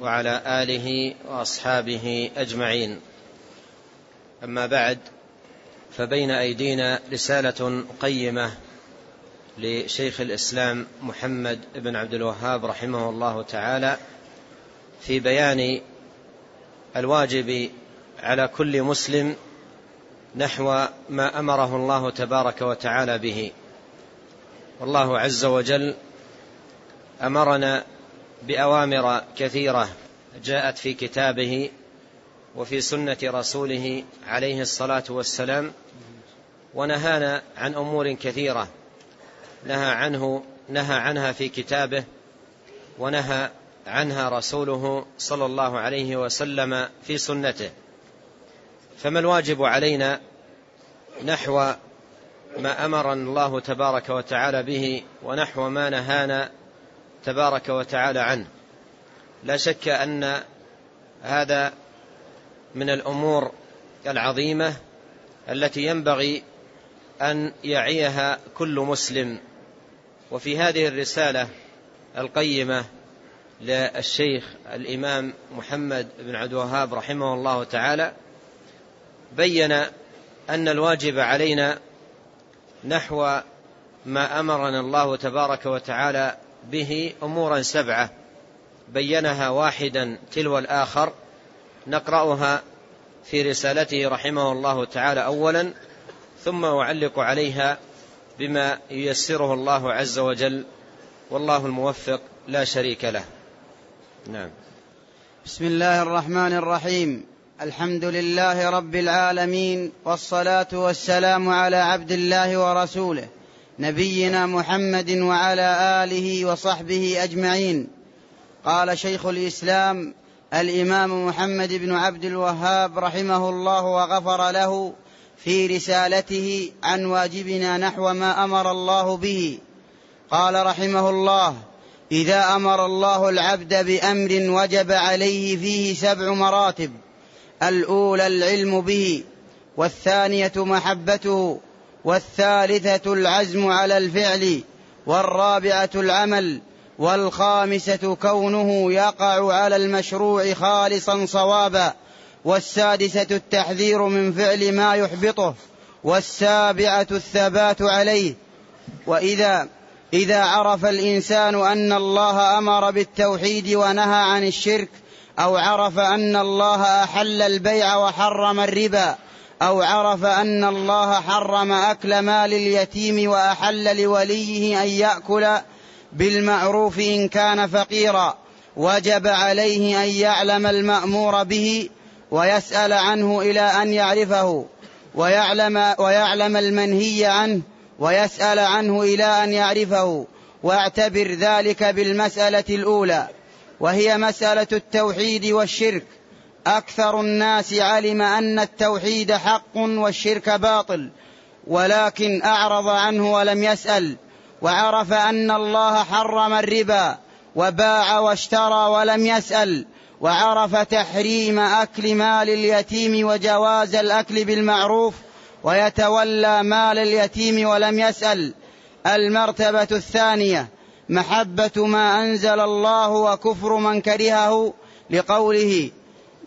وعلى آله وأصحابه أجمعين. أما بعد فبين أيدينا رسالة قيمة لشيخ الإسلام محمد بن عبد الوهاب رحمه الله تعالى في بيان الواجب على كل مسلم نحو ما أمره الله تبارك وتعالى به. والله عز وجل أمرنا بأوامر كثيرة جاءت في كتابه وفي سنة رسوله عليه الصلاة والسلام ونهانا عن أمور كثيرة نهى عنه نهى عنها في كتابه ونهى عنها رسوله صلى الله عليه وسلم في سنته. فما الواجب علينا نحو ما أمرنا الله تبارك وتعالى به ونحو ما نهانا تبارك وتعالى عنه. لا شك أن هذا من الأمور العظيمة التي ينبغي أن يعيها كل مسلم. وفي هذه الرسالة القيمة للشيخ الإمام محمد بن عبد الوهاب رحمه الله تعالى بين أن الواجب علينا نحو ما أمرنا الله تبارك وتعالى به أمورا سبعة. بينها واحدا تلو الآخر. نقرأها في رسالته رحمه الله تعالى أولا. ثم أعلق عليها بما ييسره الله عز وجل. والله الموفق لا شريك له. نعم. بسم الله الرحمن الرحيم. الحمد لله رب العالمين والصلاة والسلام على عبد الله ورسوله. نبينا محمد وعلى آله وصحبه أجمعين. قال شيخ الإسلام الإمام محمد بن عبد الوهاب رحمه الله وغفر له في رسالته عن واجبنا نحو ما أمر الله به. قال رحمه الله إذا أمر الله العبد بأمر وجب عليه فيه سبع مراتب الأولى العلم به والثانية محبته والثالثة العزم على الفعل والرابعة العمل والخامسة كونه يقع على المشروع خالصا صوابا والسادسة التحذير من فعل ما يحبطه والسابعة الثبات عليه. وإذا إذا عرف الإنسان أن الله أمر بالتوحيد ونهى عن الشرك أو عرف أن الله أحل البيع وحرم الربا أو عرف أن الله حرم أكل مال اليتيم وأحل لوليه أن يأكل بالمعروف إن كان فقيرا. وجب عليه أن يعلم المأمور به ويسأل عنه إلى أن يعرفه ويعلم, ويعلم المنهي عنه ويسأل عنه إلى أن يعرفه. واعتبر ذلك بالمسألة الأولى وهي مسألة التوحيد والشرك. أكثر الناس علم أن التوحيد حق والشرك باطل ولكن أعرض عنه ولم يسأل وعرف أن الله حرم الربا وباع واشترى ولم يسأل وعرف تحريم أكل مال اليتيم وجواز الأكل بالمعروف ويتولى مال اليتيم ولم يسأل. المرتبة الثانية محبة ما أنزل الله وكفر من كرهه لقوله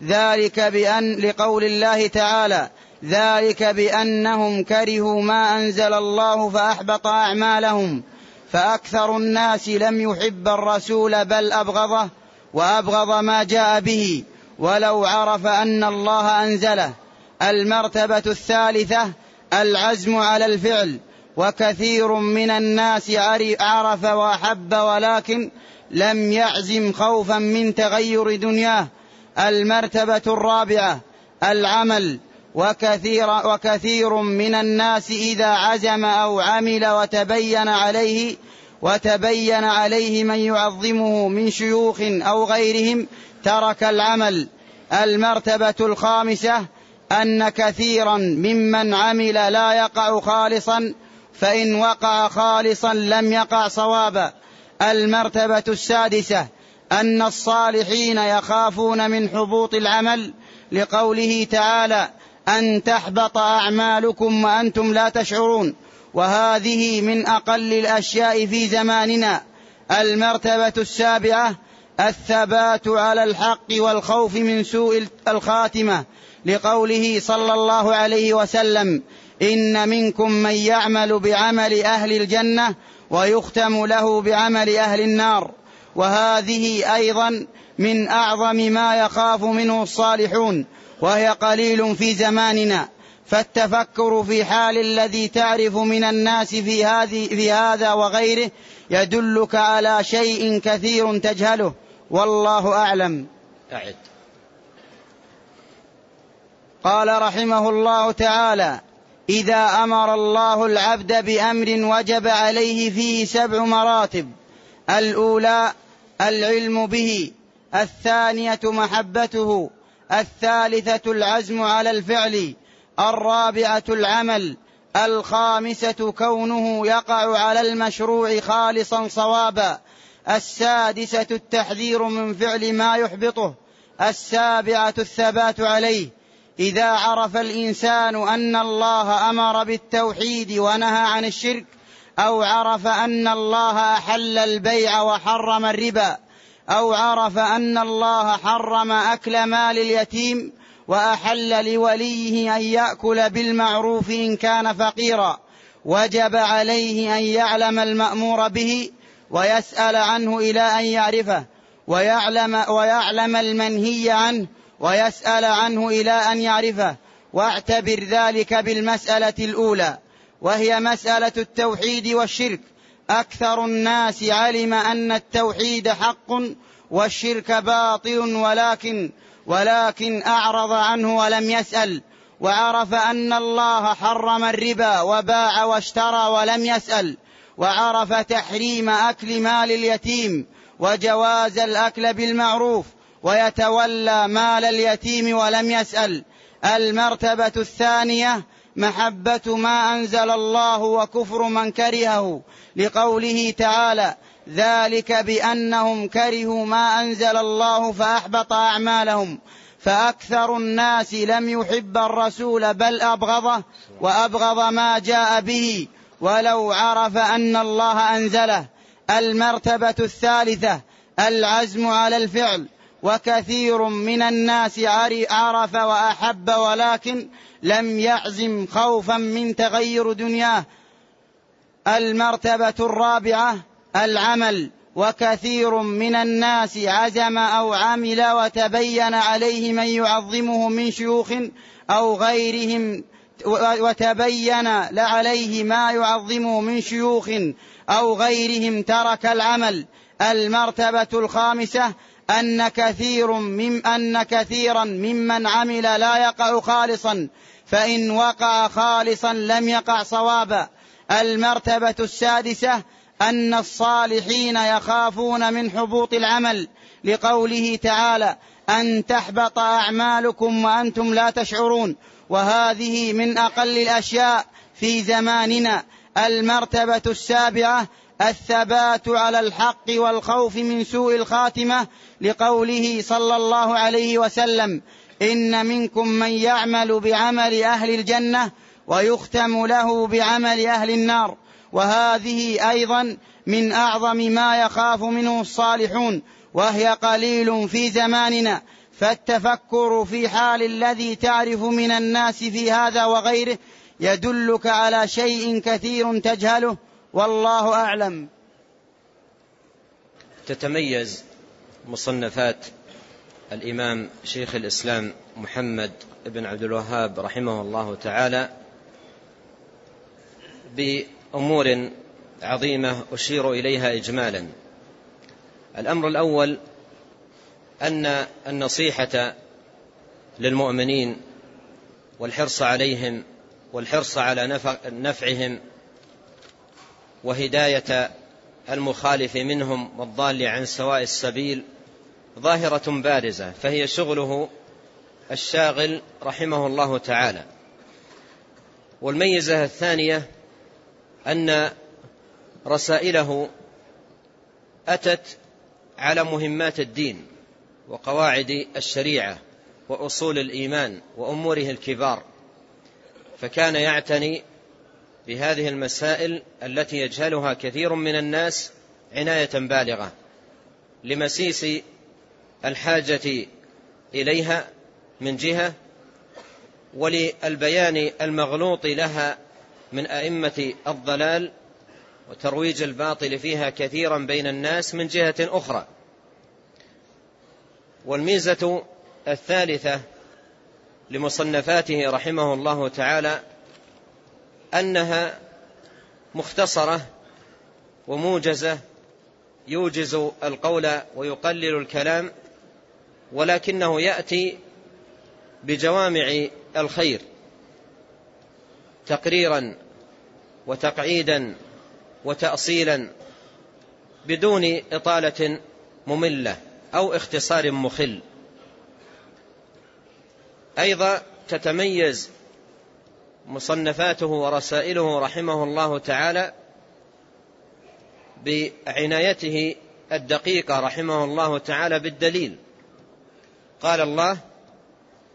ذلك بأن لقول الله تعالى ذلك بأنهم كرهوا ما أنزل الله فأحبط أعمالهم فأكثر الناس لم يحب الرسول بل أبغضه وأبغض ما جاء به ولو عرف أن الله أنزله المرتبة الثالثة العزم على الفعل وكثير من الناس عرف وأحب ولكن لم يعزم خوفا من تغير دنياه المرتبة الرابعة العمل. وكثير وكثير من الناس إذا عزم أو عمل وتبين عليه وتبين عليه من يعظمه من شيوخ أو غيرهم ترك العمل. المرتبة الخامسة أن كثيرا ممن عمل لا يقع خالصا فإن وقع خالصا لم يقع صوابا. المرتبة السادسة أن الصالحين يخافون من حبوط العمل لقوله تعالى أن تحبط أعمالكم وأنتم لا تشعرون. وهذه من أقل الأشياء في زماننا. المرتبة السابعة الثبات على الحق والخوف من سوء الخاتمة لقوله صلى الله عليه وسلم إن منكم من يعمل بعمل أهل الجنة ويختم له بعمل أهل النار. وهذه أيضا من أعظم ما يخاف منه الصالحون وهي قليل في زماننا. فالتفكر في حال الذي تعرف من الناس في, هذه في هذا وغيره يدلك على شيء كثير تجهله. والله أعلم. أعد. قال رحمه الله تعالى إذا أمر الله العبد بأمر وجب عليه فيه سبع مراتب. الأولى العلم به الثانية محبته الثالثة العزم على الفعل الرابعة العمل الخامسة كونه يقع على المشروع خالصا صوابا السادسة التحذير من فعل ما يحبطه السابعة الثبات عليه. إذا عرف الإنسان أن الله أمر بالتوحيد ونهى عن الشرك أو عرف أن الله أحل البيع وحرم الربا أو عرف أن الله حرم أكل مال اليتيم وأحل لوليه أن يأكل بالمعروف إن كان فقيرا وجب عليه أن يعلم المأمور به ويسأل عنه إلى أن يعرفه ويعلم, ويعلم المنهي عنه ويسأل عنه إلى أن يعرفه واعتبر ذلك بالمسألة الأولى. وهي مسألة التوحيد والشرك. أكثر الناس علم أن التوحيد حق والشرك باطل ولكن ولكن أعرض عنه ولم يسأل. وعرف أن الله حرم الربا وباع واشترى ولم يسأل. وعرف تحريم أكل مال اليتيم وجواز الأكل بالمعروف. ويتولى مال اليتيم ولم يسأل. المرتبة الثانية محبة ما أنزل الله وكفر من كرهه لقوله تعالى ذلك بأنهم كرهوا ما أنزل الله فأحبط أعمالهم فأكثر الناس لم يحب الرسول بل أبغضه وأبغض ما جاء به ولو عرف أن الله أنزله المرتبة الثالثة العزم على الفعل وكثير من الناس عرف وأحب ولكن لم يعزم خوفا من تغير دنياه. المرتبة الرابعة العمل وكثير من الناس عزم أو عمل وتبين عليه من يعظمه من شيوخ أو غيرهم وتبين عليه ما يعظمه من شيوخ أو غيرهم ترك العمل. المرتبة الخامسة أن كثير من أن كثيرا ممن عمل لا يقع خالصا فإن وقع خالصا لم يقع صوابا. المرتبة السادسة أن الصالحين يخافون من حبوط العمل لقوله تعالى أن تحبط أعمالكم وأنتم لا تشعرون. وهذه من أقل الأشياء في زماننا. المرتبة السابعة الثبات على الحق والخوف من سوء الخاتمة لقوله صلى الله عليه وسلم إن منكم من يعمل بعمل أهل الجنة ويختم له بعمل أهل النار وهذه أيضا من أعظم ما يخاف منه الصالحون وهي قليل في زماننا فالتفكر في حال الذي تعرف من الناس في هذا وغيره يدلك على شيء كثير تجهله والله أعلم. تتميز مصنفات الإمام شيخ الإسلام محمد بن عبد الوهاب رحمه الله تعالى بأمور عظيمة أشير إليها إجمالا. الأمر الأول أن النصيحة للمؤمنين والحرص عليهم والحرص على نفعهم وهداية المخالف منهم والضال عن سواء السبيل ظاهرة بارزة فهي شغله الشاغل رحمه الله تعالى. والميزة الثانية أن رسائله أتت على مهمات الدين وقواعد الشريعة وأصول الإيمان وأموره الكبار فكان يعتني بهذه المسائل التي يجهلها كثير من الناس عناية بالغة لمسيس الحاجة إليها من جهة وللبيان المغلوط لها من أئمة الضلال وترويج الباطل فيها كثيرا بين الناس من جهة أخرى. والميزة الثالثة لمصنفاته رحمه الله تعالى أنها مختصرة وموجزة يوجز القول ويقلل الكلام ولكنه يأتي بجوامع الخير تقريرا وتقعيدا وتأصيلا بدون إطالة مملة أو اختصار مخل. أيضا تتميز مصنفاته ورسائله رحمه الله تعالى بعنايته الدقيقة رحمه الله تعالى بالدليل. قال الله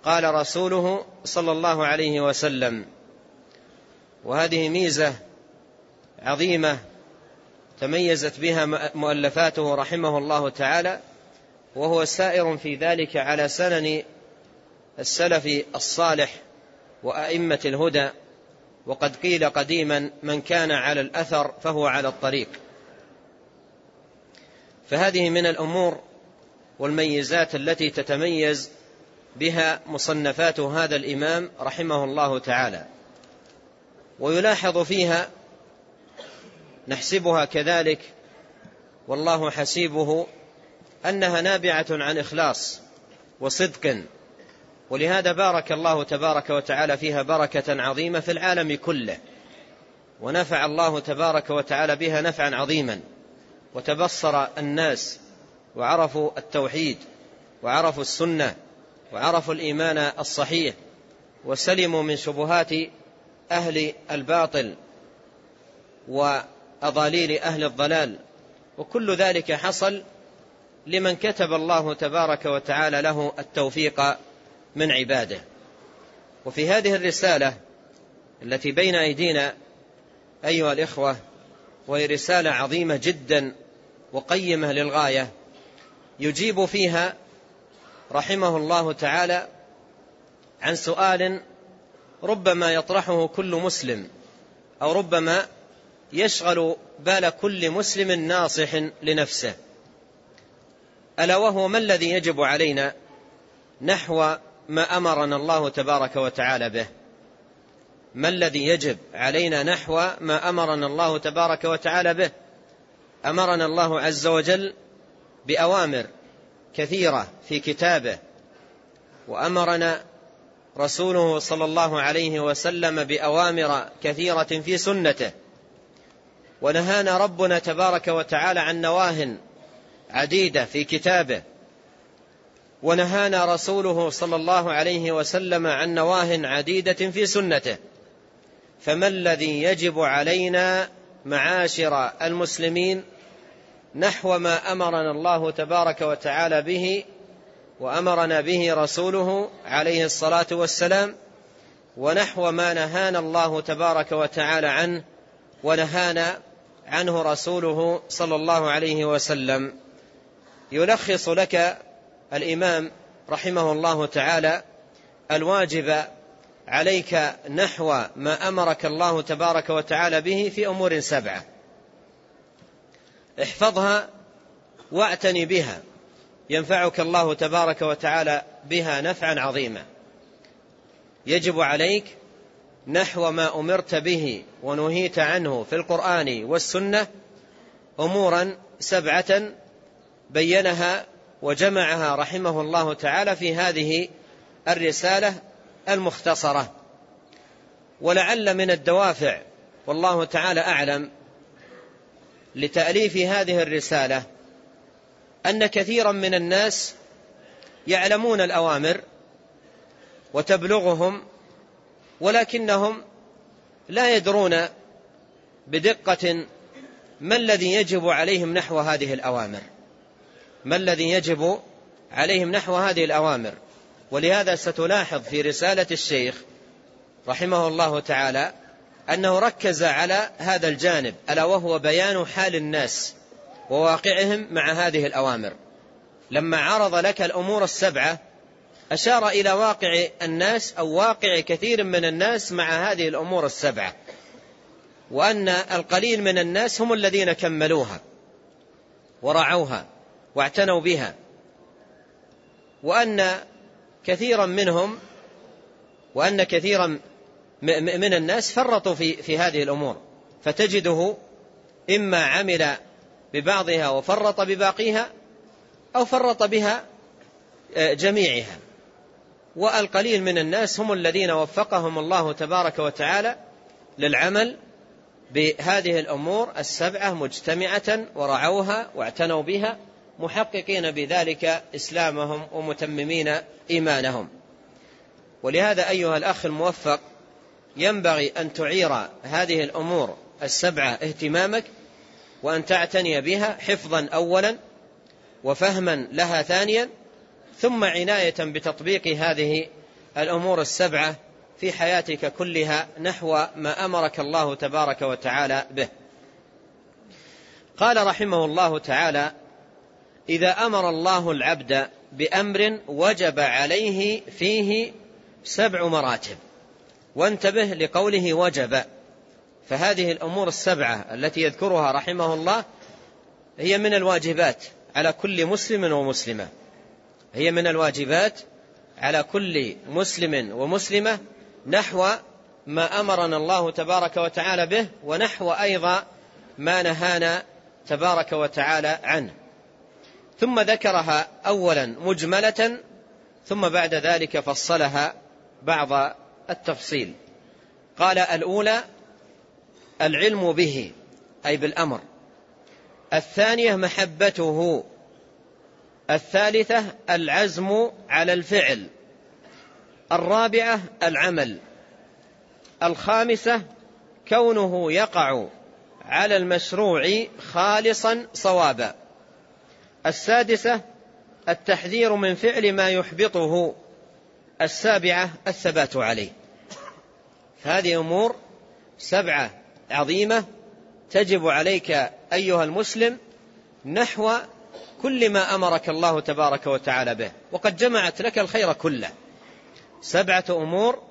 قال رسوله صلى الله عليه وسلم وهذه ميزة عظيمة تميزت بها مؤلفاته رحمه الله تعالى وهو سائر في ذلك على سنن السلف الصالح وأئمة الهدى وقد قيل قديما من كان على الأثر فهو على الطريق. فهذه من الأمور والميزات التي تتميز بها مصنفات هذا الإمام رحمه الله تعالى. ويلاحظ فيها نحسبها كذلك والله حسيبه أنها نابعة عن إخلاص وصدق. ولهذا بارك الله تبارك وتعالى فيها بركة عظيمة في العالم كله. ونفع الله تبارك وتعالى بها نفعا عظيما. وتبصر الناس وعرفوا التوحيد وعرفوا السنة وعرفوا الإيمان الصحيح وسلموا من شبهات أهل الباطل وأضاليل أهل الضلال. وكل ذلك حصل لمن كتب الله تبارك وتعالى له التوفيق من عباده. وفي هذه الرسالة التي بين أيدينا أيها الإخوة وهي رسالة عظيمة جدا وقيمة للغاية يجيب فيها رحمه الله تعالى عن سؤال ربما يطرحه كل مسلم أو ربما يشغل بال كل مسلم ناصح لنفسه. ألا وهو ما الذي يجب علينا نحو ما أمرنا الله تبارك وتعالى به. ما الذي يجب علينا نحو ما أمرنا الله تبارك وتعالى به؟ أمرنا الله عز وجل بأوامر كثيرة في كتابه وأمرنا رسوله صلى الله عليه وسلم بأوامر كثيرة في سنته. ونهانا ربنا تبارك وتعالى عن نواه عديدة في كتابه ونهانا رسوله صلى الله عليه وسلم عن نواه عديدة في سنته. فما الذي يجب علينا معاشر المسلمين نحو ما أمرنا الله تبارك وتعالى به وأمرنا به رسوله عليه الصلاة والسلام ونحو ما نهانا الله تبارك وتعالى عنه ونهانا عنه رسوله صلى الله عليه وسلم. يلخص لك الإمام رحمه الله تعالى الواجب عليك نحو ما أمرك الله تبارك وتعالى به في أمور سبعة. احفظها واعتني بها. ينفعك الله تبارك وتعالى بها نفعا عظيما. يجب عليك نحو ما أمرت به ونهيت عنه في القرآن والسنة أمورا سبعة بينها وجمعها رحمه الله تعالى في هذه الرسالة المختصرة. ولعل من الدوافع والله تعالى أعلم لتأليف هذه الرسالة أن كثيرا من الناس يعلمون الأوامر وتبلغهم ولكنهم لا يدرون بدقة ما الذي يجب عليهم نحو هذه الأوامر. ما الذي يجب عليهم نحو هذه الأوامر؟ ولهذا ستلاحظ في رسالة الشيخ رحمه الله تعالى أنه ركز على هذا الجانب ألا وهو بيان حال الناس وواقعهم مع هذه الأوامر. لما عرض لك الأمور السبعة أشار إلى واقع الناس أو واقع كثير من الناس مع هذه الأمور السبعة وأن القليل من الناس هم الذين كملوها ورعوها. واعتنوا بها. وأن كثيرا منهم وأن كثيرا من الناس فرطوا في في هذه الأمور. فتجده إما عمل ببعضها وفرط بباقيها أو فرط بها آه، جميعها. والقليل من الناس هم الذين وفقهم الله تبارك وتعالى للعمل بهذه الأمور السبعة مجتمعة ورعوها واعتنوا بها. محققين بذلك إسلامهم ومتممين إيمانهم. ولهذا أيها الأخ الموفق ينبغي أن تعير هذه الأمور السبعة اهتمامك وأن تعتني بها حفظا أولا وفهما لها ثانيا ثم عناية بتطبيق هذه الأمور السبعة في حياتك كلها نحو ما أمرك الله تبارك وتعالى به. قال رحمه الله تعالى إذا أمر الله العبد بأمر وجب عليه فيه سبع مراتب. وانتبه لقوله وجب. فهذه الأمور السبعة التي يذكرها رحمه الله هي من الواجبات على كل مسلم ومسلمة. هي من الواجبات على كل مسلم ومسلمة نحو ما أمرنا الله تبارك وتعالى به ونحو أيضا ما نهانا تبارك وتعالى عنه. ثم ذكرها أولا مجملة ثم بعد ذلك فصلها بعض التفصيل. قال الأولى العلم به أي بالأمر. الثانية محبته. الثالثة العزم على الفعل. الرابعة العمل. الخامسة كونه يقع على المشروع خالصا صوابا. السادسة التحذير من فعل ما يحبطه. السابعة الثبات عليه. هذه أمور سبعة عظيمة تجب عليك أيها المسلم نحو كل ما أمرك الله تبارك وتعالى به. وقد جمعت لك الخير كله. سبعة أمور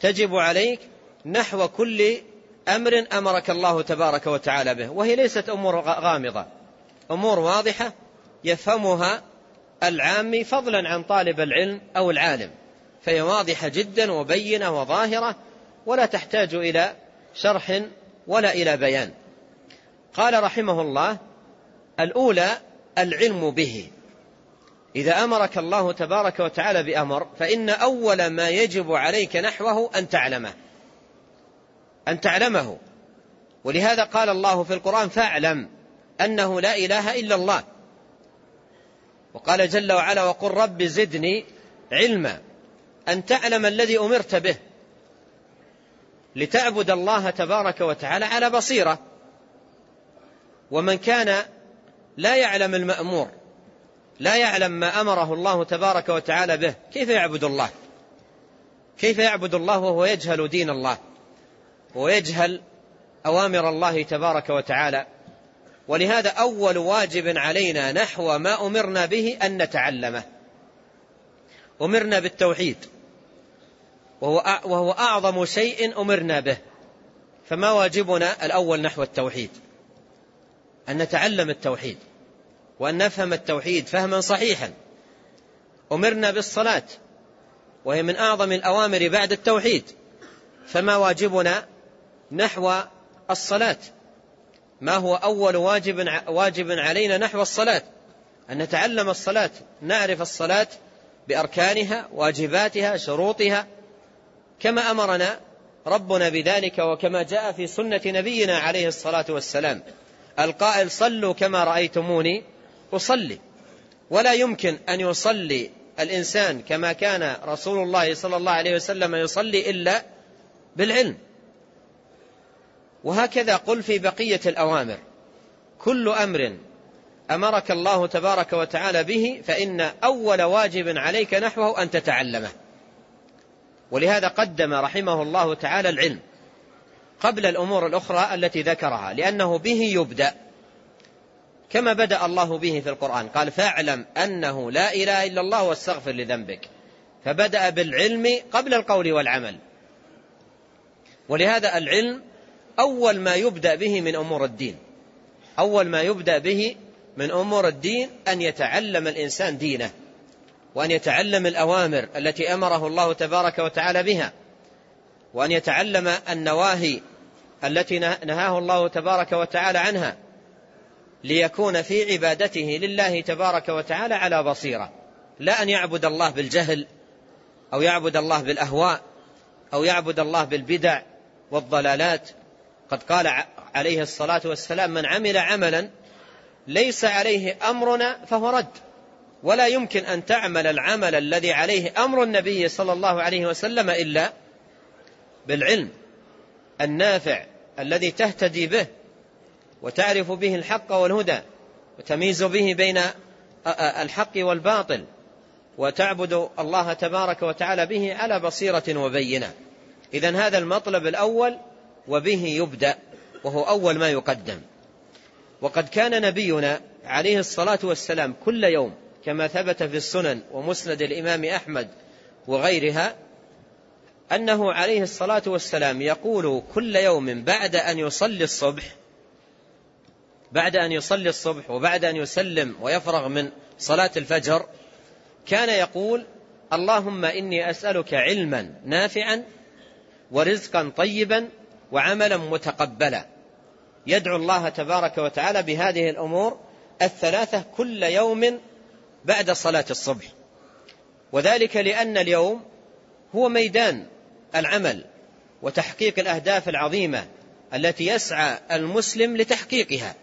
تجب عليك نحو كل أمر أمرك الله تبارك وتعالى به. وهي ليست أمور غامضة. أمور واضحة يفهمها العامي فضلا عن طالب العلم أو العالم فهي واضحة جدا وبينة وظاهرة ولا تحتاج إلى شرح ولا إلى بيان. قال رحمه الله الأولى العلم به. إذا أمرك الله تبارك وتعالى بأمر فإن أول ما يجب عليك نحوه أن تعلمه أن تعلمه. ولهذا قال الله في القرآن فاعلم أنه لا إله إلا الله. وقال جل وعلا وقل رب زدني علما أن تعلم الذي أمرت به لتعبد الله تبارك وتعالى على بصيرة. ومن كان لا يعلم المأمور لا يعلم ما أمره الله تبارك وتعالى به كيف يعبد الله؟ كيف يعبد الله وهو يجهل دين الله؟ ويجهل أوامر الله تبارك وتعالى؟ ولهذا أول واجب علينا نحو ما أمرنا به أن نتعلمه. أمرنا بالتوحيد. وهو أعظم شيء أمرنا به. فما واجبنا الأول نحو التوحيد؟ أن نتعلم التوحيد. وأن نفهم التوحيد فهما صحيحا. أمرنا بالصلاة. وهي من أعظم الأوامر بعد التوحيد. فما واجبنا نحو الصلاة؟ ما هو أول واجب واجب علينا نحو الصلاة؟ أن نتعلم الصلاة نعرف الصلاة بأركانها واجباتها شروطها. كما أمرنا ربنا بذلك وكما جاء في سنة نبينا عليه الصلاة والسلام. القائل صلوا كما رأيتموني أصلي. ولا يمكن أن يصلي الإنسان كما كان رسول الله صلى الله عليه وسلم يصلي إلا بالعلم. وهكذا قل في بقية الأوامر. كل أمر أمرك الله تبارك وتعالى به فإن أول واجب عليك نحوه أن تتعلمه. ولهذا قدم رحمه الله تعالى العلم قبل الأمور الأخرى التي ذكرها لأنه به يبدأ كما بدأ الله به في القرآن. قال فاعلم أنه لا إله إلا الله واستغفر لذنبك. فبدأ بالعلم قبل القول والعمل. ولهذا العلم أول ما يبدأ به من أمور الدين. أول ما يبدأ به من أمور الدين أن يتعلم الإنسان دينه وأن يتعلم الأوامر التي أمره الله تبارك وتعالى بها وأن يتعلم النواهي التي نهاه الله تبارك وتعالى عنها ليكون في عبادته لله تبارك وتعالى على بصيرة. لا أن يعبد الله بالجهل أو يعبد الله بالأهواء أو يعبد الله بالبدع والضلالات. قد قال عليه الصلاة والسلام من عمل عملا ليس عليه أمرنا فهو رد ولا يمكن أن تعمل العمل الذي عليه أمر النبي صلى الله عليه وسلم إلا بالعلم النافع الذي تهتدي به وتعرف به الحق والهدى وتميز به بين الحق والباطل وتعبد الله تبارك وتعالى به على بصيرة وبينة. إذا هذا المطلب الأول وبه يبدأ وهو أول ما يقدم. وقد كان نبينا عليه الصلاة والسلام كل يوم كما ثبت في السنن ومسند الإمام أحمد وغيرها أنه عليه الصلاة والسلام يقول كل يوم بعد أن يصلي الصبح بعد أن يصلي الصبح وبعد أن يسلم ويفرغ من صلاة الفجر كان يقول اللهم إني أسألك علما نافعا ورزقا طيبا وعملا متقبلا. يدعو الله تبارك وتعالى بهذه الأمور الثلاثة كل يوم بعد صلاة الصبح. وذلك لأن اليوم هو ميدان العمل وتحقيق الأهداف العظيمة التي يسعى المسلم لتحقيقها.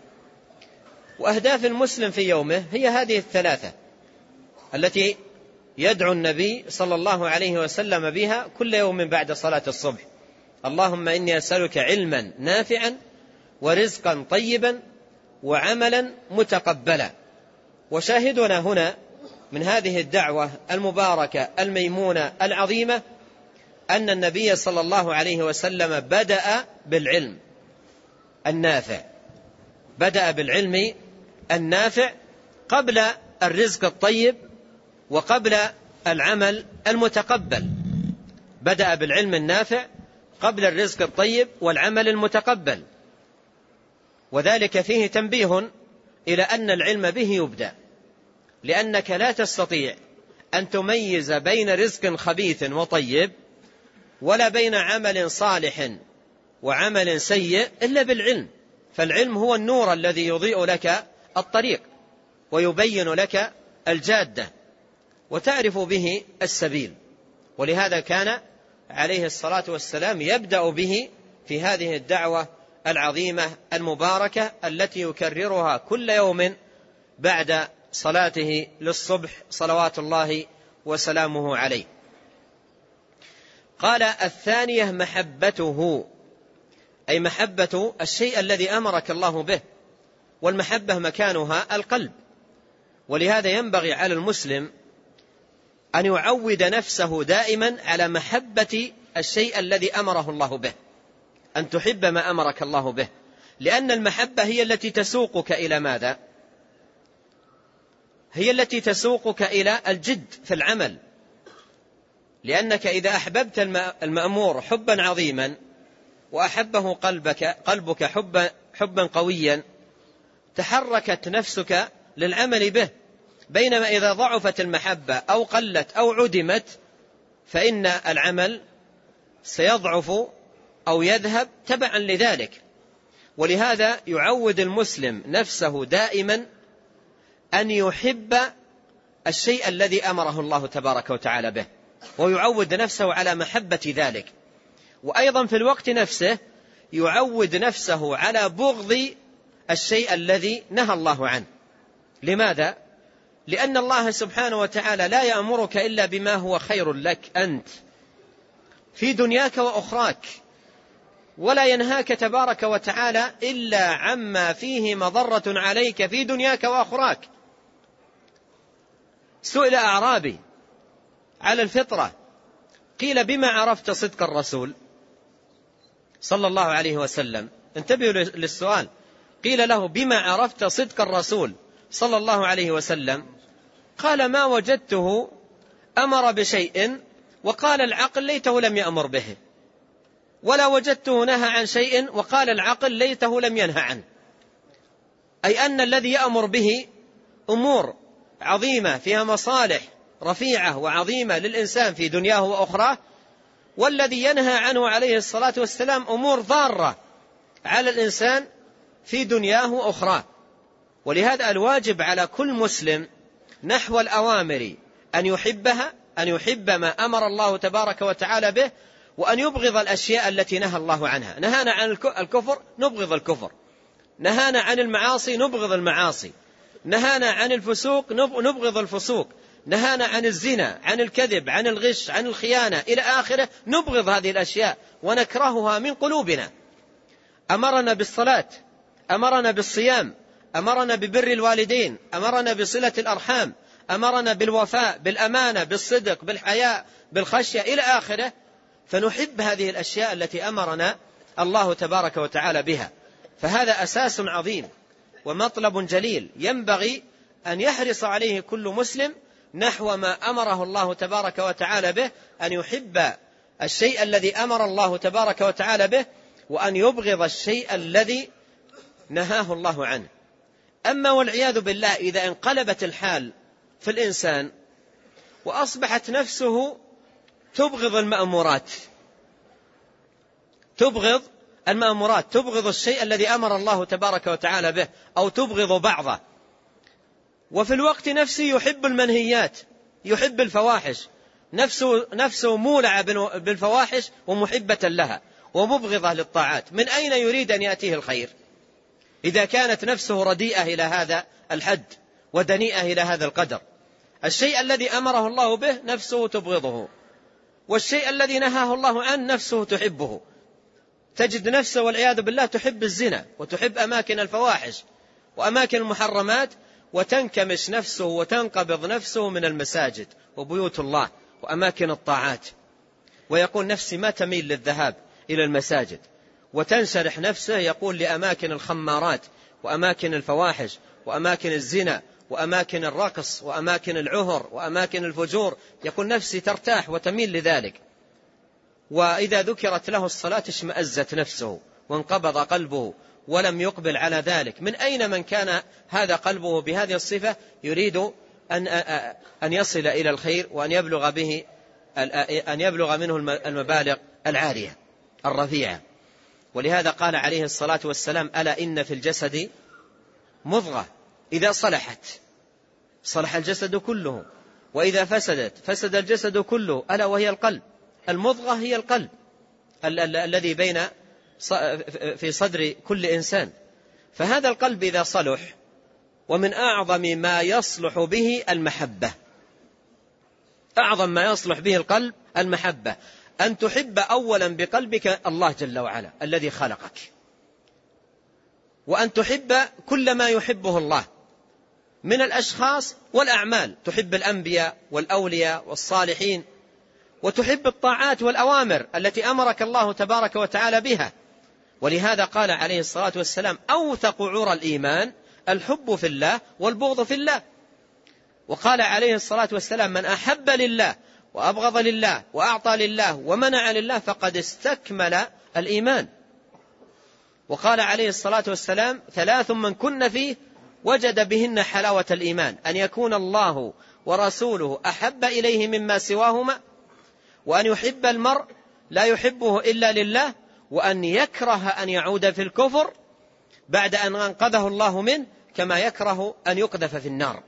وأهداف المسلم في يومه هي هذه الثلاثة التي يدعو النبي صلى الله عليه وسلم بها كل يوم بعد صلاة الصبح. اللهم إني أسألك علما نافعا ورزقا طيبا وعملا متقبلا. وشاهدنا هنا من هذه الدعوة المباركة الميمونة العظيمة أن النبي صلى الله عليه وسلم بدأ بالعلم النافع. بدأ بالعلم النافع قبل الرزق الطيب وقبل العمل المتقبل. بدأ بالعلم النافع قبل الرزق الطيب والعمل المتقبل. وذلك فيه تنبيه إلى أن العلم به يبدأ لأنك لا تستطيع أن تميز بين رزق خبيث وطيب ولا بين عمل صالح وعمل سيء إلا بالعلم. فالعلم هو النور الذي يضيء لك الطريق ويبين لك الجادة وتعرف به السبيل. ولهذا كان عليه الصلاة والسلام يبدأ به في هذه الدعوة العظيمة المباركة التي يكررها كل يوم بعد صلاته للصبح صلوات الله وسلامه عليه. قال الثانية محبته أي محبة الشيء الذي أمرك الله به والمحبة مكانها القلب. ولهذا ينبغي على المسلم أن يعود نفسه دائما على محبة الشيء الذي أمره الله به. أن تحب ما أمرك الله به. لأن المحبة هي التي تسوقك إلى ماذا؟ هي التي تسوقك إلى الجد في العمل. لأنك إذا أحببت المأمور حبا عظيما وأحبه قلبك قلبك حبا حبا قويا تحركت نفسك للعمل به. بينما إذا ضعفت المحبة أو قلت أو عدمت فإن العمل سيضعف أو يذهب تبعا لذلك. ولهذا يعود المسلم نفسه دائما أن يحب الشيء الذي أمره الله تبارك وتعالى به ويعود نفسه على محبة ذلك. وأيضا في الوقت نفسه يعود نفسه على بغض الشيء الذي نهى الله عنه. لماذا؟ لأن الله سبحانه وتعالى لا يأمرك إلا بما هو خير لك أنت. في دنياك وأخراك. ولا ينهاك تبارك وتعالى إلا عما فيه مضرة عليك في دنياك وأخراك. سئل أعرابي على الفطرة قيل بما عرفت صدق الرسول صلى الله عليه وسلم؟ انتبهوا للسؤال. قيل له بما عرفت صدق الرسول صلى الله عليه وسلم؟ قال ما وجدته أمر بشيء وقال العقل ليته لم يأمر به. ولا وجدته نهى عن شيء وقال العقل ليته لم ينهى عنه. أي أن الذي يأمر به أمور عظيمة فيها مصالح رفيعة وعظيمة للإنسان في دنياه وأخراه والذي ينهى عنه عليه الصلاة والسلام أمور ضارة على الإنسان في دنياه وأخراه. ولهذا الواجب على كل مسلم نحو الأوامر. أن يحبها أن يحب ما أمر الله تبارك وتعالى به وأن يبغض الأشياء التي نهى الله عنها. نهانا عن الكفر نبغض الكفر. نهانا عن المعاصي نبغض المعاصي. نهانا عن الفسوق نبغض الفسوق. نهانا عن الزنا عن الكذب عن الغش عن الخيانة. إلى آخره نبغض هذه الأشياء ونكرهها من قلوبنا. أمرنا بالصلاة أمرنا بالصيام أمرنا ببر الوالدين أمرنا بصلة الأرحام أمرنا بالوفاء بالأمانة بالصدق بالحياء بالخشية إلى آخره. فنحب هذه الأشياء التي أمرنا الله تبارك وتعالى بها. فهذا أساس عظيم ومطلب جليل ينبغي أن يحرص عليه كل مسلم نحو ما أمره الله تبارك وتعالى به أن يحب الشيء الذي أمر الله تبارك وتعالى به وأن يبغض الشيء الذي نهاه الله عنه. أما والعياذ بالله إذا انقلبت الحال في الإنسان وأصبحت نفسه تبغض المأمورات تبغض المأمورات تبغض الشيء الذي أمر الله تبارك وتعالى به أو تبغض بعضه. وفي الوقت نفسه يحب المنهيات يحب الفواحش. نفسه, نفسه مولعة بالفواحش ومحبة لها ومبغضة للطاعات. من أين يريد أن يأتيه الخير؟ إذا كانت نفسه رديئة إلى هذا الحد ودنيئة إلى هذا القدر. الشيء الذي أمره الله به نفسه تبغضه. والشيء الذي نهاه الله عنه نفسه تحبه. تجد نفسه والعياذ بالله تحب الزنا وتحب أماكن الفواحش وأماكن المحرمات وتنكمش نفسه وتنقبض نفسه من المساجد وبيوت الله وأماكن الطاعات. ويقول نفسي ما تميل للذهاب إلى المساجد. وتنشرح نفسه يقول لأماكن الخمارات وأماكن الفواحش وأماكن الزنا وأماكن الرقص وأماكن العهر وأماكن الفجور. يقول نفسي ترتاح وتميل لذلك. وإذا ذكرت له الصلاة اشمأزت نفسه وانقبض قلبه ولم يقبل على ذلك. من أين من كان هذا قلبه بهذه الصفة؟ يريد أن, أن يصل إلى الخير وأن يبلغ به أن يبلغ منه المبالغ العالية الرفيعة. ولهذا قال عليه الصلاة والسلام ألا إن في الجسد مضغة؟ إذا صلحت صلح الجسد كله وإذا فسدت فسد الجسد كله ألا وهي القلب؟ المضغة هي القلب ال- ال- الذي بين في صدر كل إنسان. فهذا القلب إذا صلح ومن أعظم ما يصلح به المحبة. أعظم ما يصلح به القلب المحبة. أن تحب أولا بقلبك الله جل وعلا الذي خلقك. وأن تحب كل ما يحبه الله من الأشخاص والأعمال. تحب الأنبياء والأولياء والصالحين وتحب الطاعات والأوامر التي أمرك الله تبارك وتعالى بها. ولهذا قال عليه الصلاة والسلام أوثق عرى الإيمان الحب في الله والبغض في الله. وقال عليه الصلاة والسلام من أحب لله وأبغض لله وأعطى لله ومنع لله فقد استكمل الإيمان. وقال عليه الصلاة والسلام ثلاث من كن فيه وجد بهن حلاوة الإيمان أن يكون الله ورسوله أحب إليه مما سواهما وأن يحب المرء لا يحبه إلا لله وأن يكره أن يعود في الكفر بعد أن أنقذه الله منه كما يكره أن يقذف في النار.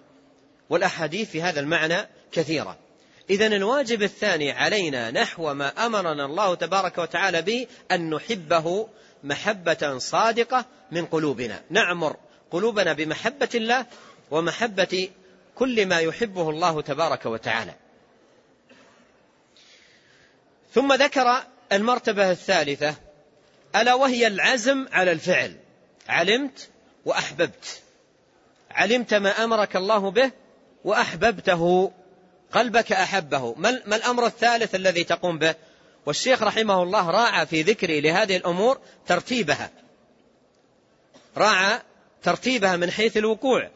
والأحاديث في هذا المعنى كثيرة. إذا الواجب الثاني علينا نحو ما أمرنا الله تبارك وتعالى به أن نحبه محبة صادقة من قلوبنا. نعمر قلوبنا بمحبة الله ومحبة كل ما يحبه الله تبارك وتعالى. ثم ذكر المرتبة الثالثة ألا وهي العزم على الفعل. علمت وأحببت. علمت ما أمرك الله به وأحببته. قلبك أحبه. ما الأمر الثالث الذي تقوم به؟ والشيخ رحمه الله راعى في ذكره لهذه الأمور ترتيبها. راعى ترتيبها من حيث الوقوع.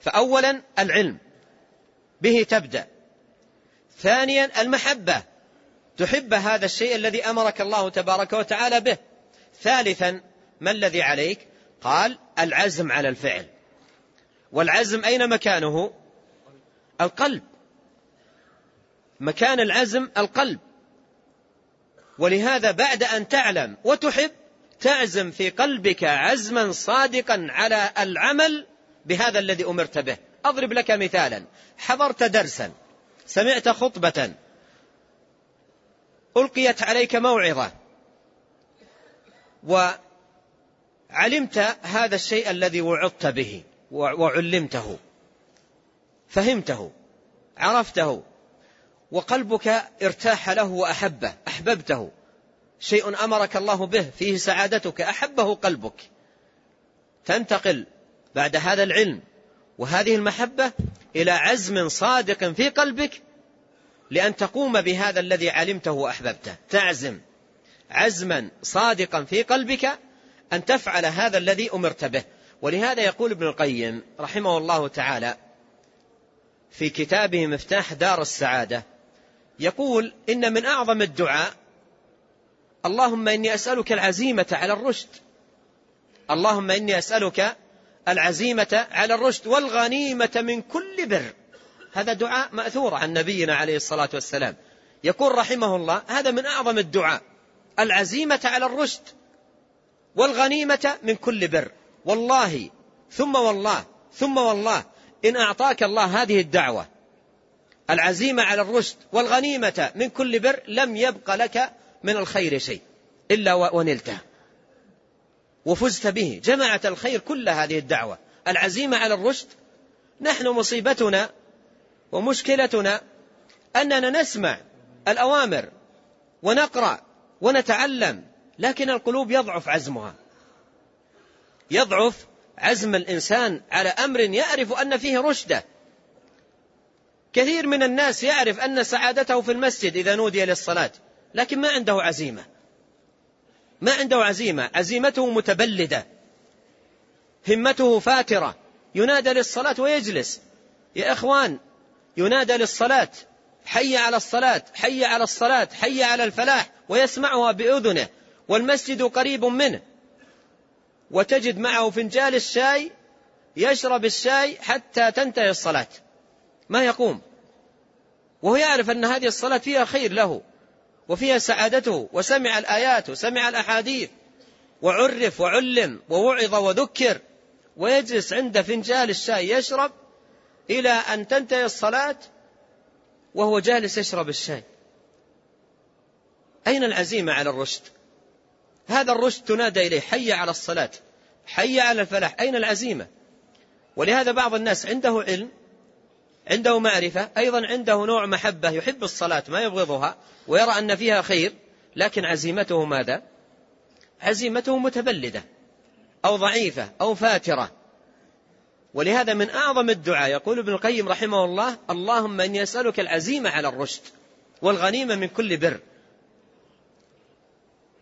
فأولا العلم. به تبدأ. ثانيا المحبة. تحب هذا الشيء الذي أمرك الله تبارك وتعالى به. ثالثا ما الذي عليك؟ قال العزم على الفعل. والعزم أين مكانه؟ القلب. مكان العزم القلب. ولهذا بعد أن تعلم وتحب تعزم في قلبك عزما صادقا على العمل بهذا الذي أمرت به. أضرب لك مثالا. حضرت درسا. سمعت خطبة. ألقيت عليك موعظة. وعلمت هذا الشيء الذي وعظت به. وعلمته. فهمته. عرفته. وقلبك ارتاح له وأحبه أحببته. شيء أمرك الله به فيه سعادتك أحبه قلبك. تنتقل بعد هذا العلم وهذه المحبة إلى عزم صادق في قلبك لأن تقوم بهذا الذي علمته وأحببته. تعزم عزما صادقا في قلبك أن تفعل هذا الذي أمرت به. ولهذا يقول ابن القيم رحمه الله تعالى في كتابه مفتاح دار السعادة يقول إن من أعظم الدعاء اللهم إني أسألك العزيمة على الرشد. اللهم إني أسألك العزيمة على الرشد والغنيمة من كل بر. هذا دعاء مأثور عن نبينا عليه الصلاة والسلام. يقول رحمه الله هذا من أعظم الدعاء. العزيمة على الرشد والغنيمة من كل بر. والله ثم والله ثم والله إن أعطاك الله هذه الدعوة العزيمة على الرشد والغنيمة من كل بر لم يبق لك من الخير شيء إلا ونلته وفزت به. جمعت الخير كل هذه الدعوة. العزيمة على الرشد نحن مصيبتنا ومشكلتنا أننا نسمع الأوامر ونقرأ ونتعلم لكن القلوب يضعف عزمها. يضعف عزم الإنسان على أمر يعرف أن فيه رشده. كثير من الناس يعرف أن سعادته في المسجد إذا نودي للصلاة لكن ما عنده عزيمة. ما عنده عزيمة. عزيمته متبلدة. همته فاترة. ينادى للصلاة ويجلس. يا إخوان ينادى للصلاة. حي على الصلاة. حي على الصلاة. حي على الفلاح ويسمعها بأذنه. والمسجد قريب منه. وتجد معه فنجال الشاي يشرب الشاي حتى تنتهي الصلاة. ما يقوم. وهو يعرف أن هذه الصلاة فيها خير له وفيها سعادته وسمع الآيات وسمع الأحاديث وعرف وعلم ووعظ وذكر ويجلس عند فنجال الشاي يشرب إلى أن تنتهي الصلاة وهو جالس يشرب الشاي. أين العزيمة على الرشد؟ هذا الرشد تنادى إليه حي على الصلاة حي على الفلاح. أين العزيمة؟ ولهذا بعض الناس عنده علم عنده معرفة أيضا عنده نوع محبة يحب الصلاة ما يبغضها ويرى أن فيها خير لكن عزيمته ماذا؟ عزيمته متبلدة أو ضعيفة أو فاترة. ولهذا من أعظم الدعاء يقول ابن القيم رحمه الله اللهم إني أسألك العزيمة على الرشد والغنيمة من كل بر.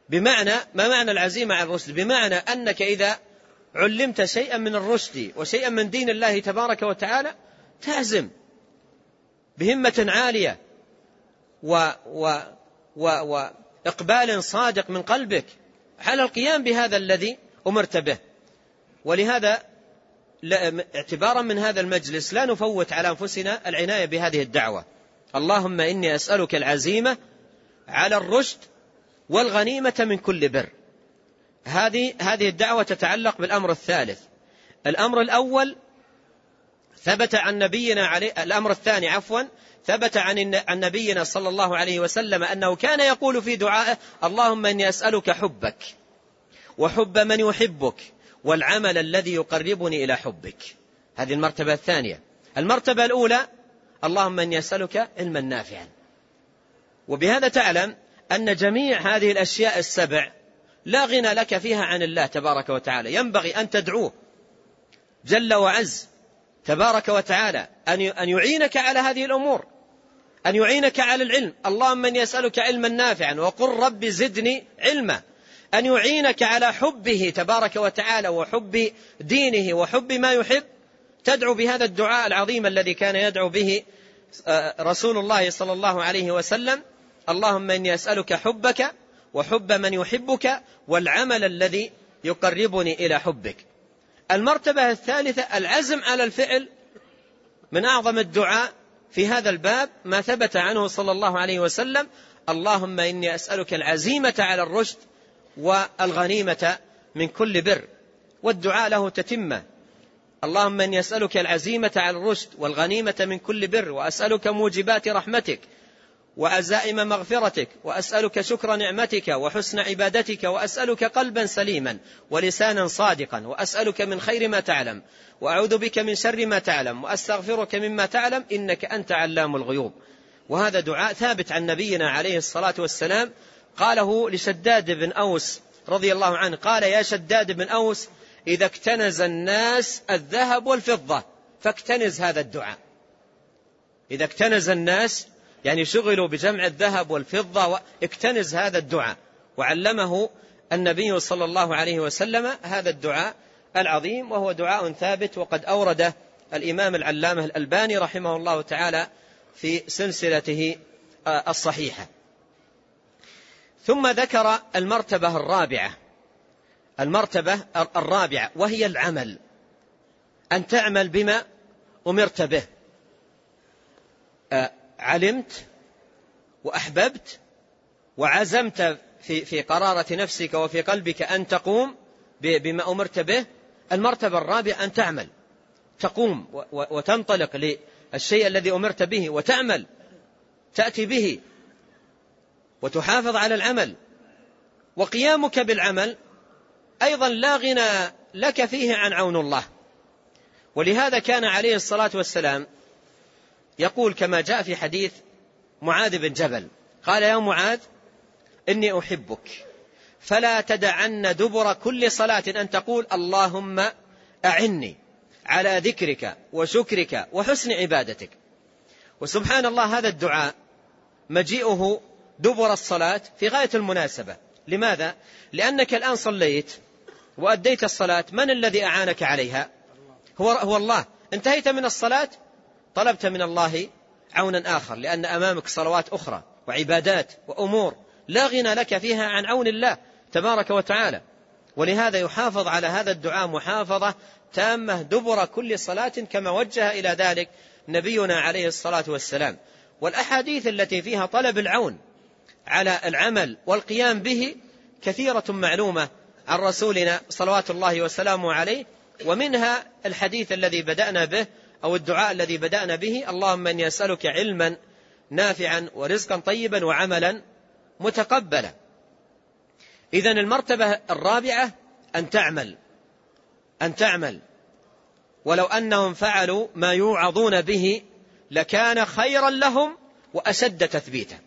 بمعنى ما معنى العزيمة على الرشد؟ بمعنى أنك إذا علمت شيئا من الرشد وشيئا من دين الله تبارك وتعالى تعزم بهمة عالية و و و وإقبال صادق من قلبك على القيام بهذا الذي أمرت به. ولهذا اعتبارا من هذا المجلس لا نفوت على أنفسنا العناية بهذه الدعوة. اللهم إني أسألك العزيمة على الرشد والغنيمة من كل بر. هذه هذه الدعوة تتعلق بالأمر الثالث. الأمر الأول ثبت عن نبينا عليه الأمر الثاني عفوا ثبت عن عن نبينا صلى الله عليه وسلم أنه كان يقول في دعائه اللهم إني أسألك حبك وحب من يحبك والعمل الذي يقربني إلى حبك. هذه المرتبة الثانية. المرتبة الأولى اللهم إني أسألك علما نافعا. وبهذا تعلم أن جميع هذه الأشياء السبع لا غنى لك فيها عن الله تبارك وتعالى. ينبغي أن تدعوه جل وعز. تبارك وتعالى أن يعينك على هذه الأمور أن يعينك على العلم. اللهم من يسألك علما نافعا وقل رب زدني علما. أن يعينك على حبه تبارك وتعالى وحب دينه وحب ما يحب. تدعو بهذا الدعاء العظيم الذي كان يدعو به آه، رسول الله صلى الله عليه وسلم. اللهم إني أسألك حبك وحب من يحبك والعمل الذي يقربني إلى حبك. المرتبة الثالثة العزم على الفعل من أعظم الدعاء في هذا الباب ما ثبت عنه صلى الله عليه وسلم. اللهم إني أسألك العزيمة على الرشد والغنيمة من كل بر. والدعاء له تتمة. اللهم إني أسألك العزيمة على الرشد والغنيمة من كل بر وأسألك موجبات رحمتك. وعزائم مغفرتك وأسألك شكر نعمتك وحسن عبادتك وأسألك قلبا سليما ولسانا صادقا وأسألك من خير ما تعلم وأعوذ بك من شر ما تعلم وأستغفرك مما تعلم إنك أنت علام الغيوب. وهذا دعاء ثابت عن نبينا عليه الصلاة والسلام. قاله لشداد بن أوس رضي الله عنه قال يا شداد بن أوس إذا اكتنز الناس الذهب والفضة فاكتنز هذا الدعاء. إذا اكتنز الناس يعني شغلوا بجمع الذهب والفضة اكتنز هذا الدعاء. وعلمه النبي صلى الله عليه وسلم هذا الدعاء العظيم وهو دعاء ثابت وقد أورده الإمام العلامة الألباني رحمه الله تعالى في سلسلته آه، الصحيحة. ثم ذكر المرتبة الرابعة. المرتبة الرابعة وهي العمل. أن تعمل بما أمرت به. آه، علمت وأحببت وعزمت في في قرارة نفسك وفي قلبك أن تقوم بما أمرت به المرتبة الرابعة أن تعمل. تقوم وتنطلق للشيء الذي أمرت به وتعمل. تأتي به وتحافظ على العمل. وقيامك بالعمل أيضا لا غنى لك فيه عن عون الله. ولهذا كان عليه الصلاة والسلام يقول كما جاء في حديث معاذ بن جبل قال يا معاذ إني أحبك. فلا تدعن دبر كل صلاة أن تقول اللهم أعني على ذكرك وشكرك وحسن عبادتك. وسبحان الله هذا الدعاء مجيئه دبر الصلاة في غاية المناسبة. لماذا؟ لأنك الآن صليت وأديت الصلاة من الذي أعانك عليها؟ هو, هو الله. انتهيت من الصلاة؟ طلبت من الله عونا آخر لأن أمامك صلوات أخرى وعبادات وأمور لا غنى لك فيها عن عون الله تبارك وتعالى. ولهذا يحافظ على هذا الدعاء محافظة تامة دبر كل صلاة كما وجه إلى ذلك نبينا عليه الصلاة والسلام. والأحاديث التي فيها طلب العون على العمل والقيام به كثيرة معلومة عن رسولنا صلوات الله وسلامه عليه ومنها الحديث الذي بدأنا به أو الدعاء الذي بدأنا به اللهم إني أسألك علما نافعا ورزقا طيبا وعملا متقبلا. إذا المرتبة الرابعة أن تعمل أن تعمل. ولو أنهم فعلوا ما يوعظون به لكان خيرا لهم وأشد تثبيتا.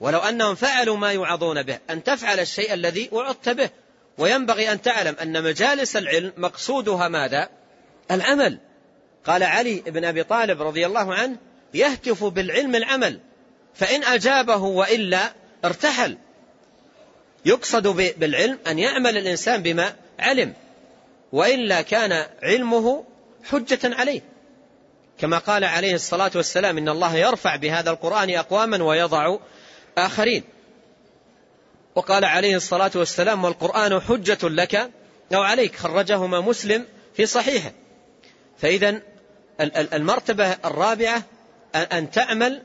ولو أنهم فعلوا ما يوعظون به أن تفعل الشيء الذي وعظت به. وينبغي أن تعلم أن مجالس العلم مقصودها ماذا؟ العمل. قال علي بن أبي طالب رضي الله عنه يهتف بالعلم العمل فإن أجابه وإلا ارتحل. يقصد بالعلم أن يعمل الإنسان بما علم وإلا كان علمه حجة عليه. كما قال عليه الصلاة والسلام إن الله يرفع بهذا القرآن أقواما ويضع آخرين. وقال عليه الصلاة والسلام والقرآن حجة لك أو عليك خرجهما مسلم في صحيحه. فإذا المرتبة الرابعة أن تعمل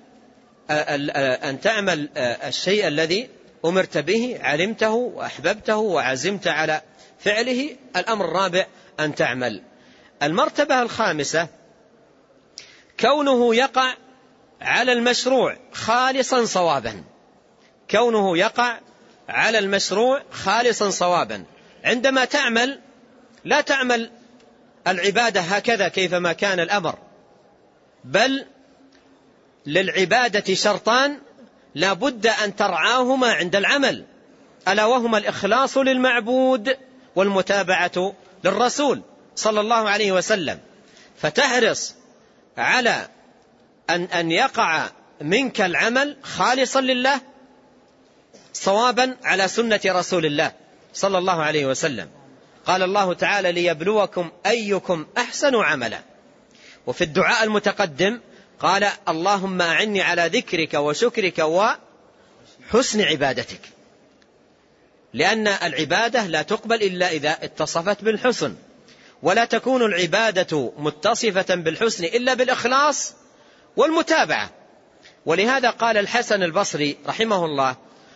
أن تعمل الشيء الذي أمرت به علمته وأحببته وعزمت على فعله. الأمر الرابع أن تعمل. المرتبة الخامسة كونه يقع على المشروع خالصا صوابا. كونه يقع على المشروع خالصا صوابا. عندما تعمل لا تعمل العبادة هكذا كيفما كان الأمر. بل للعبادة شرطان لا بد أن ترعاهما عند العمل. ألا وهما الإخلاص للمعبود والمتابعة للرسول صلى الله عليه وسلم. فتحرص على أن, أن يقع منك العمل خالصا لله صوابا على سنة رسول الله صلى الله عليه وسلم. قال الله تعالى ليبلوكم أيكم أحسن عملا. وفي الدعاء المتقدم قال اللهم أعني على ذكرك وشكرك وحسن عبادتك. لأن العبادة لا تقبل إلا إذا اتصفت بالحسن. ولا تكون العبادة متصفة بالحسن إلا بالإخلاص والمتابعة. ولهذا قال الحسن البصري رحمه الله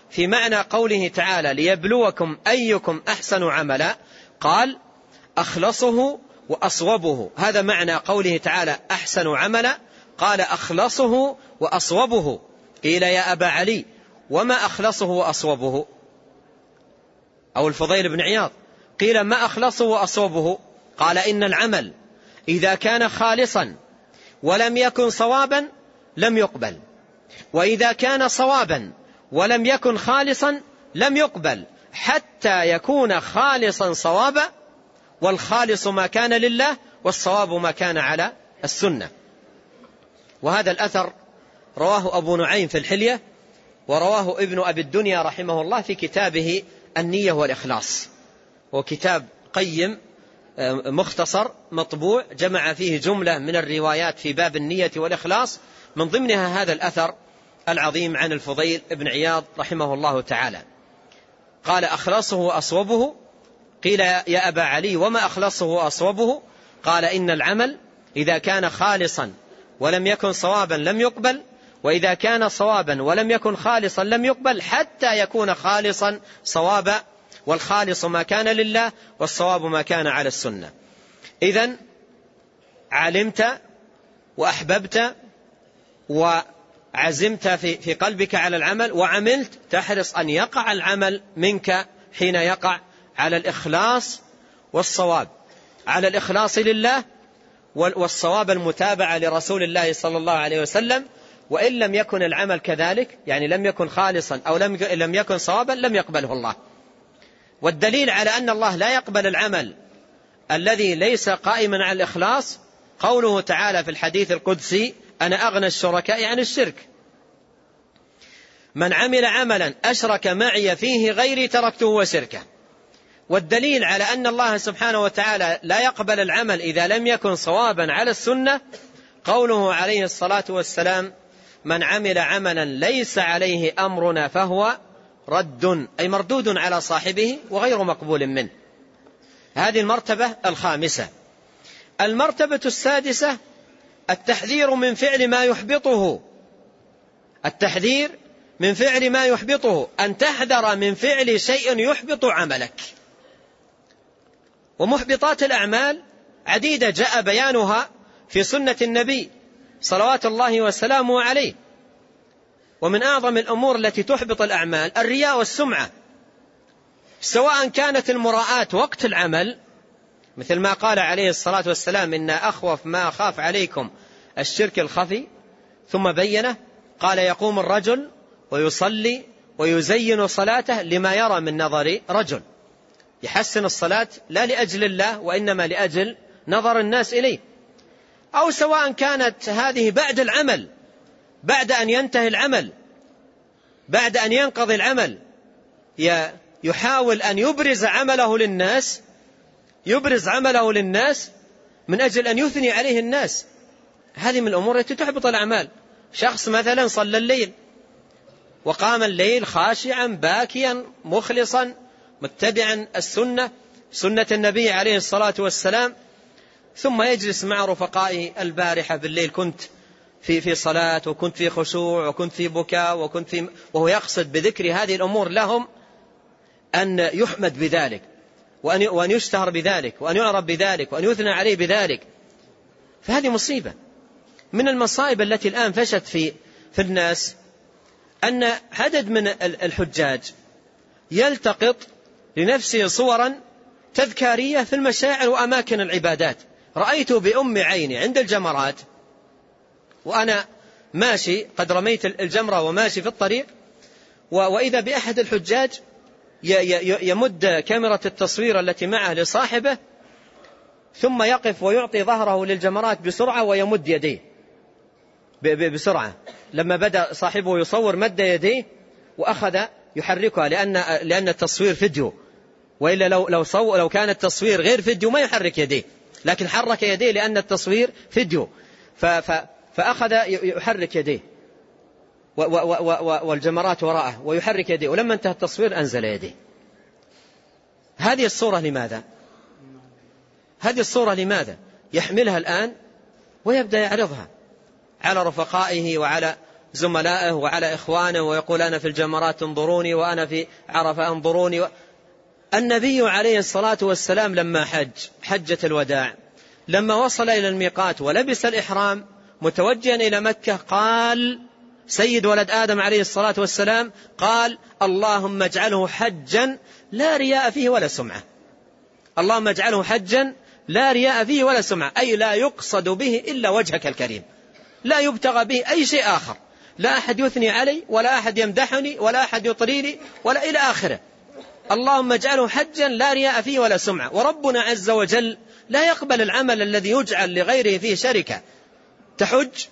في معنى قوله تعالى ليبلوكم أيكم أحسن عملا قال أخلصه وأصوبه. هذا معنى قوله تعالى أحسن عملا. قال أخلصه وأصوبه. قيل يا أبا علي وما أخلصه وأصوبه؟ أو الفضيل بن عياض. قيل ما أخلصه وأصوبه؟ قال إن العمل إذا كان خالصا ولم يكن صوابا لم يقبل. وإذا كان صوابا ولم يكن خالصا لم يقبل. حتى يكون خالصا صوابا والخالص ما كان لله والصواب ما كان على السنة. وهذا الأثر رواه أبو نعيم في الحلية ورواه ابن أبي الدنيا رحمه الله في كتابه النية والإخلاص. وكتاب قيم آه، مختصر مطبوع جمع فيه جملة من الروايات في باب النية والإخلاص. من ضمنها هذا الأثر العظيم عن الفضيل بن عياض رحمه الله تعالى. قال أخلصه وأصوبه. قيل يا أبا علي وما أخلصه وأصوبه؟ قال إن العمل إذا كان خالصا ولم يكن صوابا لم يقبل وإذا كان صوابا ولم يكن خالصا لم يقبل حتى يكون خالصا صوابا والخالص ما كان لله والصواب ما كان على السنة. إذا علمت وأحببت وعزمت في, في قلبك على العمل وعملت تحرص أن يقع العمل منك حين يقع على الإخلاص والصواب. على الإخلاص لله والصواب المتابعة لرسول الله صلى الله عليه وسلم. وإن لم يكن العمل كذلك يعني لم يكن خالصا أو لم يكن صوابا لم يقبله الله. والدليل على أن الله لا يقبل العمل الذي ليس قائما على الإخلاص قوله تعالى في الحديث القدسي أنا أغنى الشركاء عن الشرك. من عمل عملا أشرك معي فيه غيري تركته وشركه. والدليل على أن الله سبحانه وتعالى لا يقبل العمل إذا لم يكن صوابا على السنة قوله عليه الصلاة والسلام من عمل عملا ليس عليه أمرنا فهو رد أي مردود على صاحبه وغير مقبول منه. هذه المرتبة الخامسة. المرتبة السادسة التحذير من فعل ما يحبطه. التحذير من فعل ما يحبطه. أن تحذر من فعل شيء يحبط عملك. ومحبطات الأعمال عديدة. جاء بيانها في سنة النبي صلوات الله وسلامه عليه. ومن أعظم الأمور التي تحبط الأعمال الرياء والسمعة. سواء كانت المراءة وقت العمل مثل ما قال عليه الصلاة والسلام إن أخوف ما أخاف عليكم الشرك الخفي. ثم بينه قال يقوم الرجل ويصلي ويزين صلاته لما يرى من نظر رجل. يحسن الصلاة لا لأجل الله وإنما لأجل نظر الناس إليه. أو سواء كانت هذه بعد العمل بعد أن ينتهي العمل بعد أن ينقضي العمل يحاول أن يبرز عمله للناس يبرز عمله للناس من أجل أن يثني عليه الناس. هذه من الأمور التي تحبط الأعمال. شخص مثلا صلى الليل وقام الليل خاشعا باكيا مخلصا متبعا السنة سنة النبي عليه الصلاة والسلام. ثم يجلس مع رفقائه البارحة بالليل. كنت في في صلاة وكنت في خشوع وكنت في بكاء وكنت في وهو يقصد بذكر هذه الأمور لهم أن يحمد بذلك. وأن وأن يشتهر بذلك وأن يعرف بذلك وأن يثنى عليه بذلك. فهذه مصيبة. من المصائب التي الآن فشت في في الناس أن عدد من الحجاج يلتقط لنفسه صورا تذكارية في المشاعر وأماكن العبادات. رأيت بأم عيني عند الجمرات وأنا ماشي قد رميت الجمرة وماشي في الطريق وإذا بأحد الحجاج يمد كاميرا التصوير التي معه لصاحبه ثم يقف ويعطي ظهره للجمرات بسرعة ويمد يديه. بسرعة. لما بدأ صاحبه يصور مد يديه وأخذ يحركها لأن لأن التصوير فيديو. وإلا لو لو صو لو كان التصوير غير فيديو ما يحرك يديه. لكن حرك يديه لأن التصوير فيديو. فأخذ يحرك يديه. والجمرات وراءه ويحرك يديه. ولما انتهى التصوير أنزل يديه. هذه الصورة لماذا؟ هذه الصورة لماذا؟ يحملها الآن ويبدأ يعرضها على رفقائه وعلى زملائه وعلى إخوانه ويقول أنا في الجمرات انظروني وأنا في عرفة انظروني و... النبي عليه الصلاة والسلام لما حج حجة الوداع لما وصل إلى الميقات ولبس الإحرام متوجها إلى مكة قال سيد ولد آدم عليه الصلاة والسلام قال اللهم اجعله حجا لا رياء فيه ولا سمعة. اللهم اجعله حجا لا رياء فيه ولا سمعة. أي لا يقصد به إلا وجهك الكريم. لا يبتغى به أي شيء آخر. لا أحد يثني علي ولا أحد يمدحني ولا أحد يطريني ولا إلى آخره. اللهم اجعله حجا لا رياء فيه ولا سمعة. وربنا عز وجل لا يقبل العمل الذي يجعل لغيره فيه شركة. تحج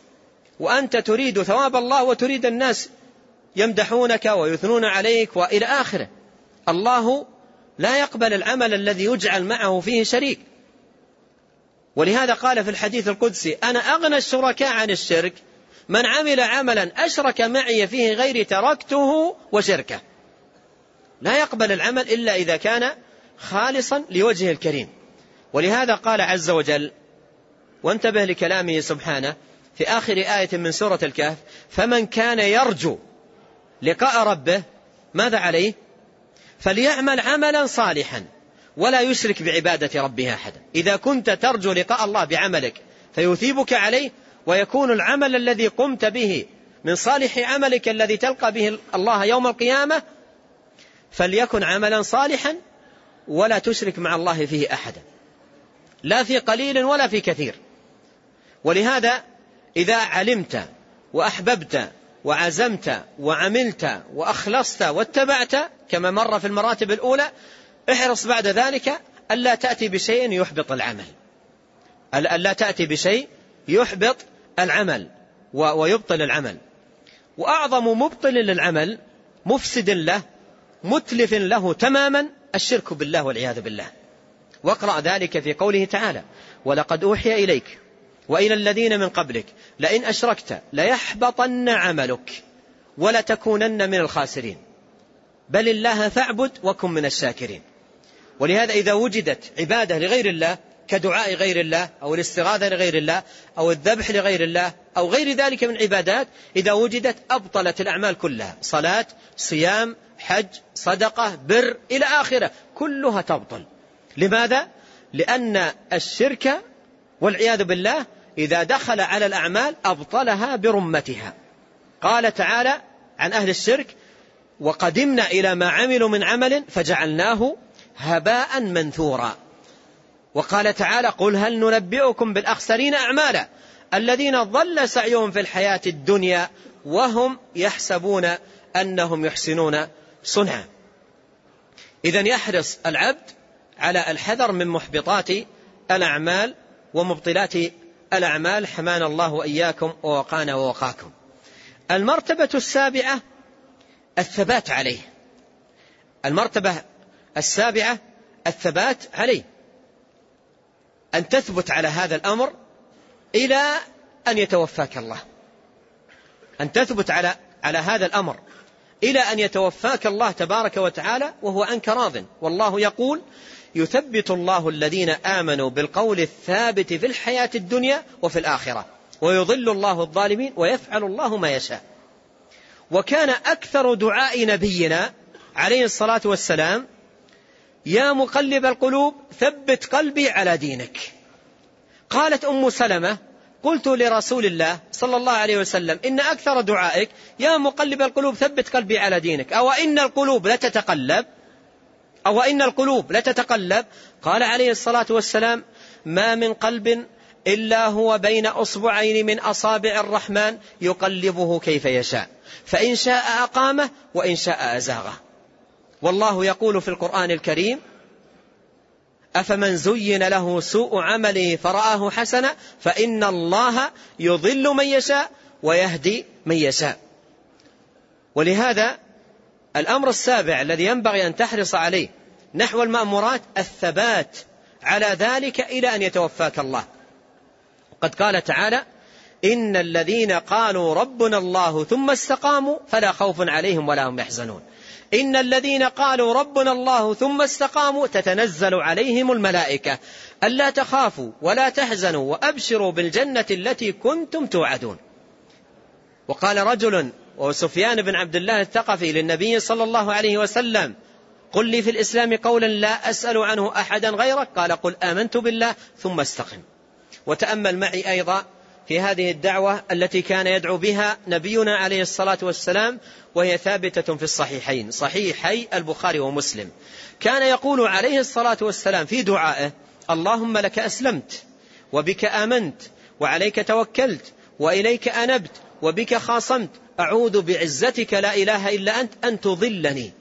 وأنت تريد ثواب الله وتريد الناس يمدحونك ويثنون عليك وإلى آخره. الله لا يقبل العمل الذي يجعل معه فيه شريك. ولهذا قال في الحديث القدسي أنا أغنى الشركاء عن الشرك من عمل عملا أشرك معي فيه غيري تركته وشركه. لا يقبل العمل إلا إذا كان خالصا لوجهه الكريم. ولهذا قال عز وجل وانتبه لكلامه سبحانه في آخر آية من سورة الكهف فمن كان يرجو لقاء ربه ماذا عليه؟ فليعمل عملا صالحا ولا يشرك بعبادة ربه أحدا. إذا كنت ترجو لقاء الله بعملك فيثيبك عليه ويكون العمل الذي قمت به من صالح عملك الذي تلقى به الله يوم القيامة فليكن عملا صالحا ولا تشرك مع الله فيه أحدا. لا في قليل ولا في كثير. ولهذا إذا علمت وأحببت وعزمت وعملت وأخلصت واتبعت كما مر في المراتب الأولى احرص بعد ذلك ألا تأتي بشيء يحبط العمل. ألا تأتي بشيء يحبط العمل ويبطل العمل. وأعظم مبطل للعمل مفسد له متلف له تماما الشرك بالله والعياذ بالله. واقرأ ذلك في قوله تعالى ولقد أوحي إليك وإلى الذين من قبلك. لئن أشركت ليحبطن عملك ولتكونن من الخاسرين. بل الله فاعبد وكن من الشاكرين. ولهذا إذا وجدت عبادة لغير الله كدعاء غير الله أو الاستغاثة لغير الله أو الذبح لغير الله أو غير ذلك من عبادات إذا وجدت أبطلت الأعمال كلها. صلاة صيام حج صدقة بر إلى آخرة. كلها تبطل. لماذا؟ لأن الشرك والعياذ بالله إذا دخل على الأعمال أبطلها برمتها. قال تعالى عن أهل الشرك وقدمنا إلى ما عملوا من عمل فجعلناه هباء منثورا. وقال تعالى قل هل ننبئكم بالأخسرين أعمالا الذين ضل سعيهم في الحياة الدنيا وهم يحسبون أنهم يحسنون صنعا. إذا يحرص العبد على الحذر من محبطات الأعمال ومبطلات الأعمال حمانا الله وإياكم ووقانا ووقاكم. المرتبة السابعة الثبات عليه. المرتبة السابعة الثبات عليه. أن تثبت على هذا الأمر إلى أن يتوفاك الله. أن تثبت على على هذا الأمر إلى أن يتوفاك الله تبارك وتعالى وهو عنك راض. والله يقول يثبت الله الذين آمنوا بالقول الثابت في الحياة الدنيا وفي الآخرة. ويضل الله الظالمين ويفعل الله ما يشاء. وكان أكثر دعاء نبينا عليه الصلاة والسلام يا مقلب القلوب ثبت قلبي على دينك. قالت أم سلمة قلت لرسول الله صلى الله عليه وسلم إن أكثر دعائك يا مقلب القلوب ثبت قلبي على دينك. أو إن القلوب لتتقلب أو إن القلوب لتتقلب قال عليه الصلاة والسلام ما من قلب إلا هو بين أصبعين من أصابع الرحمن يقلبه كيف يشاء. فإن شاء أقامه وإن شاء أزاغه. والله يقول في القرآن الكريم أفمن زين له سوء عمله فرآه حسنا فإن الله يضل من يشاء ويهدي من يشاء. ولهذا الأمر السابع الذي ينبغي أن تحرص عليه نحو المأمورات الثبات على ذلك إلى أن يتوفاك الله. قد قال تعالى إن الذين قالوا ربنا الله ثم استقاموا فلا خوف عليهم ولا هم يحزنون. إن الذين قالوا ربنا الله ثم استقاموا تتنزل عليهم الملائكة. ألا تخافوا ولا تحزنوا وأبشروا بالجنة التي كنتم توعدون. وقال رجل وهو سفيان بن عبد الله الثقفي للنبي صلى الله عليه وسلم. قل لي في الإسلام قولا لا أسأل عنه أحدا غيرك. قال قل آمنت بالله ثم استقم. وتأمل معي أيضا في هذه الدعوة التي كان يدعو بها نبينا عليه الصلاة والسلام وهي ثابتة في الصحيحين صحيحي البخاري ومسلم. كان يقول عليه الصلاة والسلام في دعائه اللهم لك أسلمت وبك آمنت وعليك توكلت وإليك أنبت وبك خاصمت. أعوذ بعزتك لا إله إلا أنت أن تضلني.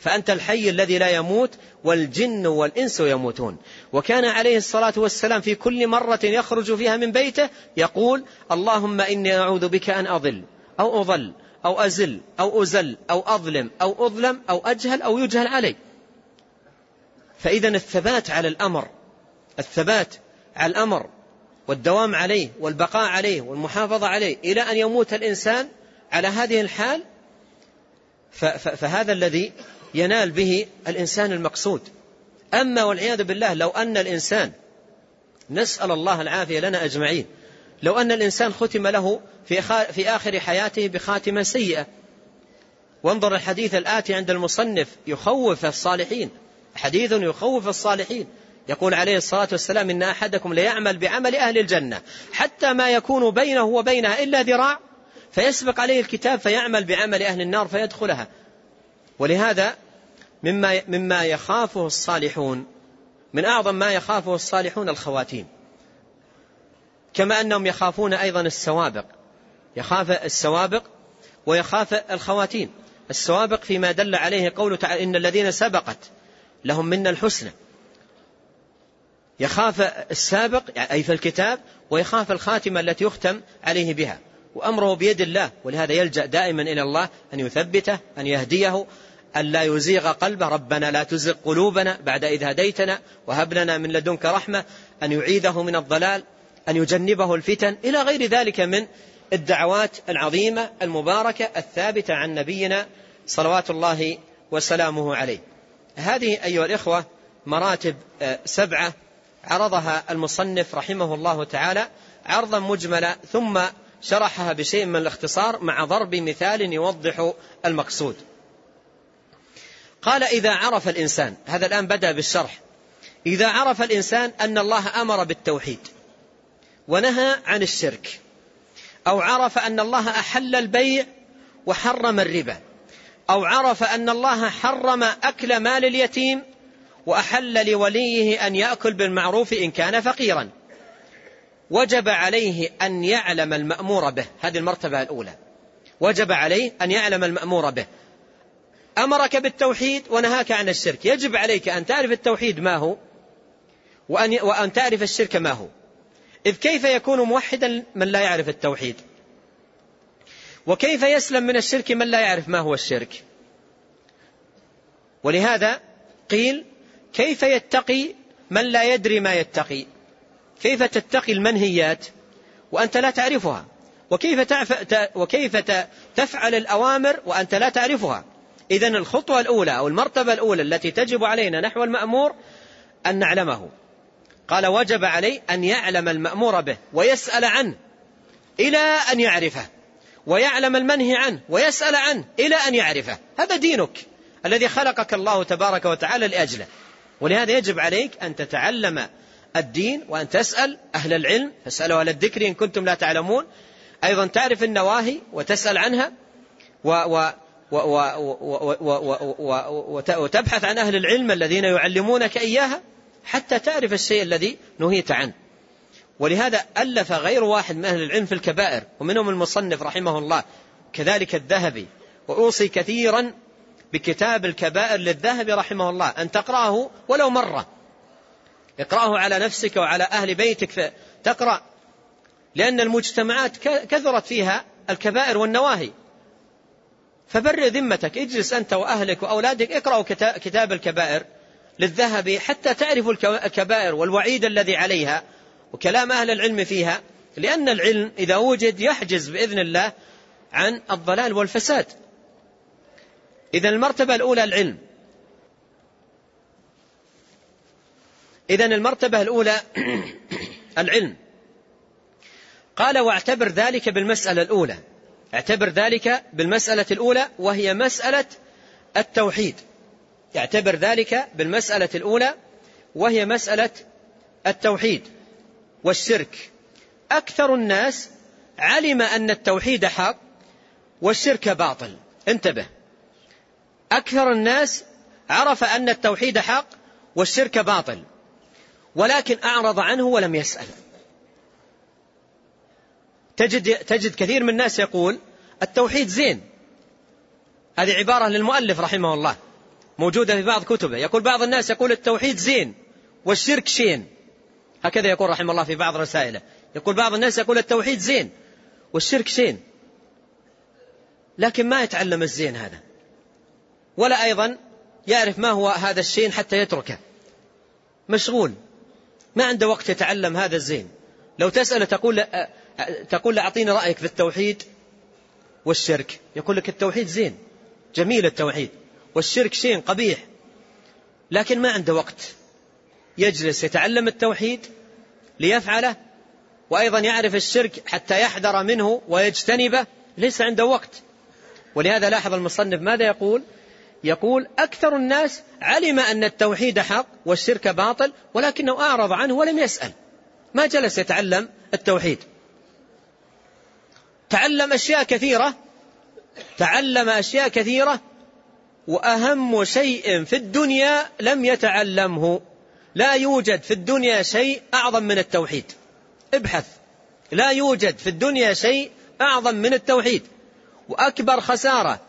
فأنت الحي الذي لا يموت والجن والإنس يموتون. وكان عليه الصلاة والسلام في كل مرة يخرج فيها من بيته يقول اللهم إني أعوذ بك أن أضل أو أضل أو أزل أو أزل أو أظلم أو أظلم أو أجهل أو يجهل علي. فإذا الثبات على الأمر. الثبات على الأمر. والدوام عليه والبقاء عليه والمحافظة عليه إلى أن يموت الإنسان على هذه الحال فهذا الذي ينال به الإنسان المقصود. أما والعياذ بالله لو أن الإنسان نسأل الله العافية لنا أجمعين لو أن الإنسان ختم له في, آخر حياته بخاتمة سيئة. وانظر الحديث الآتي عند المصنف يخوف الصالحين حديث يخوف الصالحين. يقول عليه الصلاة والسلام إن أحدكم ليعمل بعمل أهل الجنة حتى ما يكون بينه وبينها إلا ذراع فيسبق عليه الكتاب فيعمل بعمل أهل النار فيدخلها. ولهذا مما مما يخافه الصالحون من أعظم ما يخافه الصالحون الخواتيم. كما أنهم يخافون أيضا السوابق. يخاف السوابق ويخاف الخواتيم. السوابق فيما دل عليه قوله تعالى إن الذين سبقت لهم منا الحسنى. يخاف السابق أي في الكتاب ويخاف الخاتمة التي يختم عليه بها. وأمره بيد الله ولهذا يلجأ دائما إلى الله أن يثبته أن يهديه أن لا يزيغ قلبه ربنا لا تزغ قلوبنا بعد إذ هديتنا وهب لنا من لدنك رحمة أن يعيده من الضلال أن يجنبه الفتن إلى غير ذلك من الدعوات العظيمة المباركة الثابتة عن نبينا صلوات الله وسلامه عليه. هذه أيها الإخوة مراتب آه، سبعة عرضها المصنف رحمه الله تعالى عرضا مجملا ثم شرحها بشيء من الاختصار مع ضرب مثال يوضح المقصود. قال إذا عرف الإنسان هذا الآن بدأ بالشرح إذا عرف الإنسان أن الله أمر بالتوحيد ونهى عن الشرك أو عرف أن الله أحل البيع وحرم الربا أو عرف أن الله حرم أكل مال اليتيم وأحل لوليه أن يأكل بالمعروف إن كان فقيرا. وجب عليه أن يعلم المأمور به. هذه المرتبة الأولى. وجب عليه أن يعلم المأمور به. أمرك بالتوحيد ونهاك عن الشرك. يجب عليك أن تعرف التوحيد ما هو وأن, وأن تعرف الشرك ما هو. إذ كيف يكون موحدا من لا يعرف التوحيد؟ وكيف يسلم من الشرك من لا يعرف ما هو الشرك؟ ولهذا قيل كيف يتقي من لا يدري ما يتقي؟ كيف تتقي المنهيات؟ وأنت لا تعرفها. وكيف, وكيف تفعل الأوامر وأنت لا تعرفها؟ إذا الخطوة الأولى أو المرتبة الأولى التي تجب علينا نحو المأمور أن نعلمه. قال وجب عليه أن يعلم المأمور به ويسأل عنه إلى أن يعرفه ويعلم المنهي عنه ويسأل عنه إلى أن يعرفه. هذا دينك الذي خلقك الله تبارك وتعالى لأجله. ولهذا يجب عليك أن تتعلم الدين وأن تسأل أهل العلم فاسألوا أهل الذكر إن كنتم لا تعلمون أيضا تعرف النواهي وتسأل عنها و و وتبحث عن أهل العلم الذين يعلمونك إياها حتى تعرف الشيء الذي نهيت عنه ولهذا ألف غير واحد من أهل العلم في الكبائر ومنهم المصنف رحمه الله كذلك الذهبي وأوصي كثيرا بكتاب الكبائر للذهبي رحمه الله أن تقرأه ولو مرة. اقرأه على نفسك وعلى أهل بيتك تقرأ. لأن المجتمعات كثرت فيها الكبائر والنواهي. فبر ذمتك اجلس أنت وأهلك وأولادك اقرأوا كتاب الكبائر للذهبي حتى تعرفوا الكبائر والوعيد الذي عليها وكلام أهل العلم فيها لأن العلم إذا وجد يحجز بإذن الله عن الضلال والفساد. إذا المرتبة الأولى العلم. إذا المرتبة الأولى العلم. قال واعتبر ذلك بالمسألة الأولى. اعتبر ذلك بالمسألة الأولى وهي مسألة التوحيد. اعتبر ذلك بالمسألة الأولى وهي مسألة التوحيد والشرك. أكثر الناس علم أن التوحيد حق والشرك باطل. انتبه. أكثر الناس عرف أن التوحيد حق والشرك باطل ولكن أعرض عنه ولم يسأل. تجد, تجد كثير من الناس يقول التوحيد زين. هذه عبارة للمؤلف رحمه الله موجودة في بعض كتبه. يقول بعض الناس يقول التوحيد زين والشرك شين. هكذا يقول رحمه الله في بعض رسائله. يقول بعض الناس يقول التوحيد زين والشرك شين. لكن ما يتعلم الزين هذا. ولا أيضا يعرف ما هو هذا الشين حتى يتركه. مشغول. ما عنده وقت يتعلم هذا الزين. لو تسأل تقول تقول أعطيني رأيك في التوحيد والشرك. يقول لك التوحيد زين. جميل التوحيد. والشرك شين قبيح. لكن ما عنده وقت. يجلس يتعلم التوحيد ليفعله وأيضا يعرف الشرك حتى يحذر منه ويجتنبه. ليس عنده وقت. ولهذا لاحظ المصنف ماذا يقول؟ يقول أكثر الناس علم أن التوحيد حق والشرك باطل ولكنه أعرض عنه ولم يسأل. ما جلس يتعلم التوحيد. تعلم أشياء كثيرة تعلم أشياء كثيرة وأهم شيء في الدنيا لم يتعلمه. لا يوجد في الدنيا شيء أعظم من التوحيد. ابحث. لا يوجد في الدنيا شيء أعظم من التوحيد. وأكبر خسارة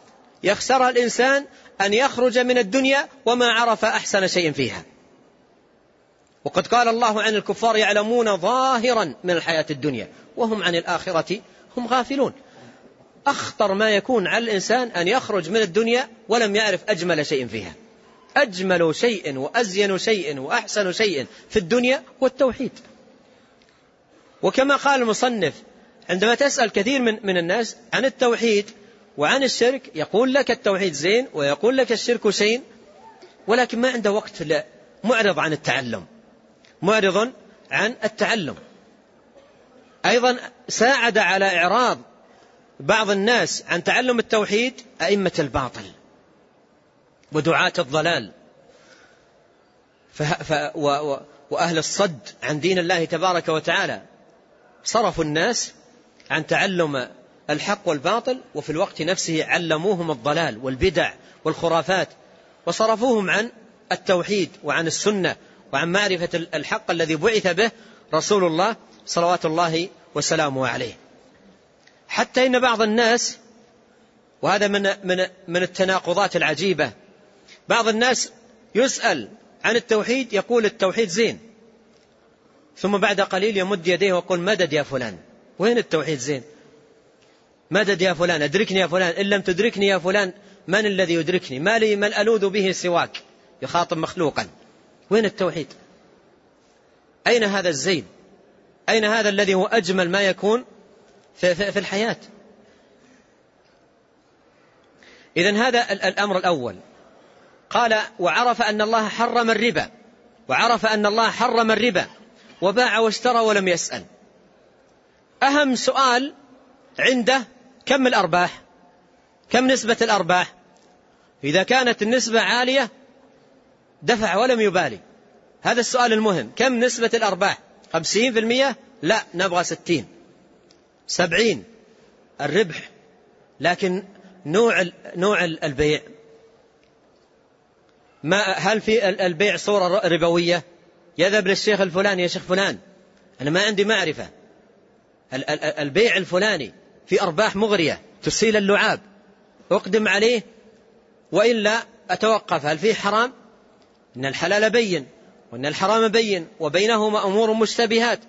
يخسرها الإنسان أن يخرج من الدنيا وما عرف أحسن شيء فيها. وقد قال الله عن الكفار يعلمون ظاهرا من الحياة الدنيا وهم عن الآخرة هم غافلون. أخطر ما يكون على الإنسان أن يخرج من الدنيا ولم يعرف أجمل شيء فيها. أجمل شيء وأزين شيء وأحسن شيء في الدنيا هو التوحيد. وكما قال المصنف عندما تسأل كثير من, من الناس عن التوحيد وعن الشرك يقول لك التوحيد زين ويقول لك الشرك شين ولكن ما عنده وقت معرض عن التعلم. معرض عن التعلم. أيضا ساعد على إعراض بعض الناس عن تعلم التوحيد أئمة الباطل ودعاة الضلال. ف... و... و... وأهل الصد عن دين الله تبارك وتعالى. صرفوا الناس عن تعلم الحق والباطل وفي الوقت نفسه علموهم الضلال والبدع والخرافات وصرفوهم عن التوحيد وعن السنة وعن معرفة الحق الذي بعث به رسول الله صلوات الله وسلامه عليه. حتى إن بعض الناس وهذا من من من التناقضات العجيبة بعض الناس يسأل عن التوحيد يقول التوحيد زين ثم بعد قليل يمد يديه ويقول مدد يا فلان؟ وين التوحيد زين؟ مدد يا فلان ادركني يا فلان إن لم تدركني يا فلان من الذي يدركني؟ ما لي من ألوذ به سواك؟ يخاطب مخلوقا. وين التوحيد؟ أين هذا الزين؟ أين هذا الذي هو أجمل ما يكون في, في, في الحياة؟ إذا هذا الأمر الأول. قال وعرف أن الله حرم الربا وعرف أن الله حرم الربا وباع واشترى ولم يسأل. أهم سؤال عنده كم الأرباح؟ كم نسبة الأرباح؟ إذا كانت النسبة عالية دفع ولم يبالي. هذا السؤال المهم. كم نسبة الأرباح؟ خمسين في المية؟ لا نبغى ستين. سبعين. الربح. لكن نوع نوع البيع. ما هل في البيع صورة ربوية؟ يذهب للشيخ الفلاني يا شيخ فلان. أنا ما عندي معرفة. البيع الفلاني. في أرباح مغرية تسيل اللعاب. أقدم عليه وإلا أتوقف. هل فيه حرام؟ إن الحلال بين وإن الحرام بين وبينهما أمور مشتبهات.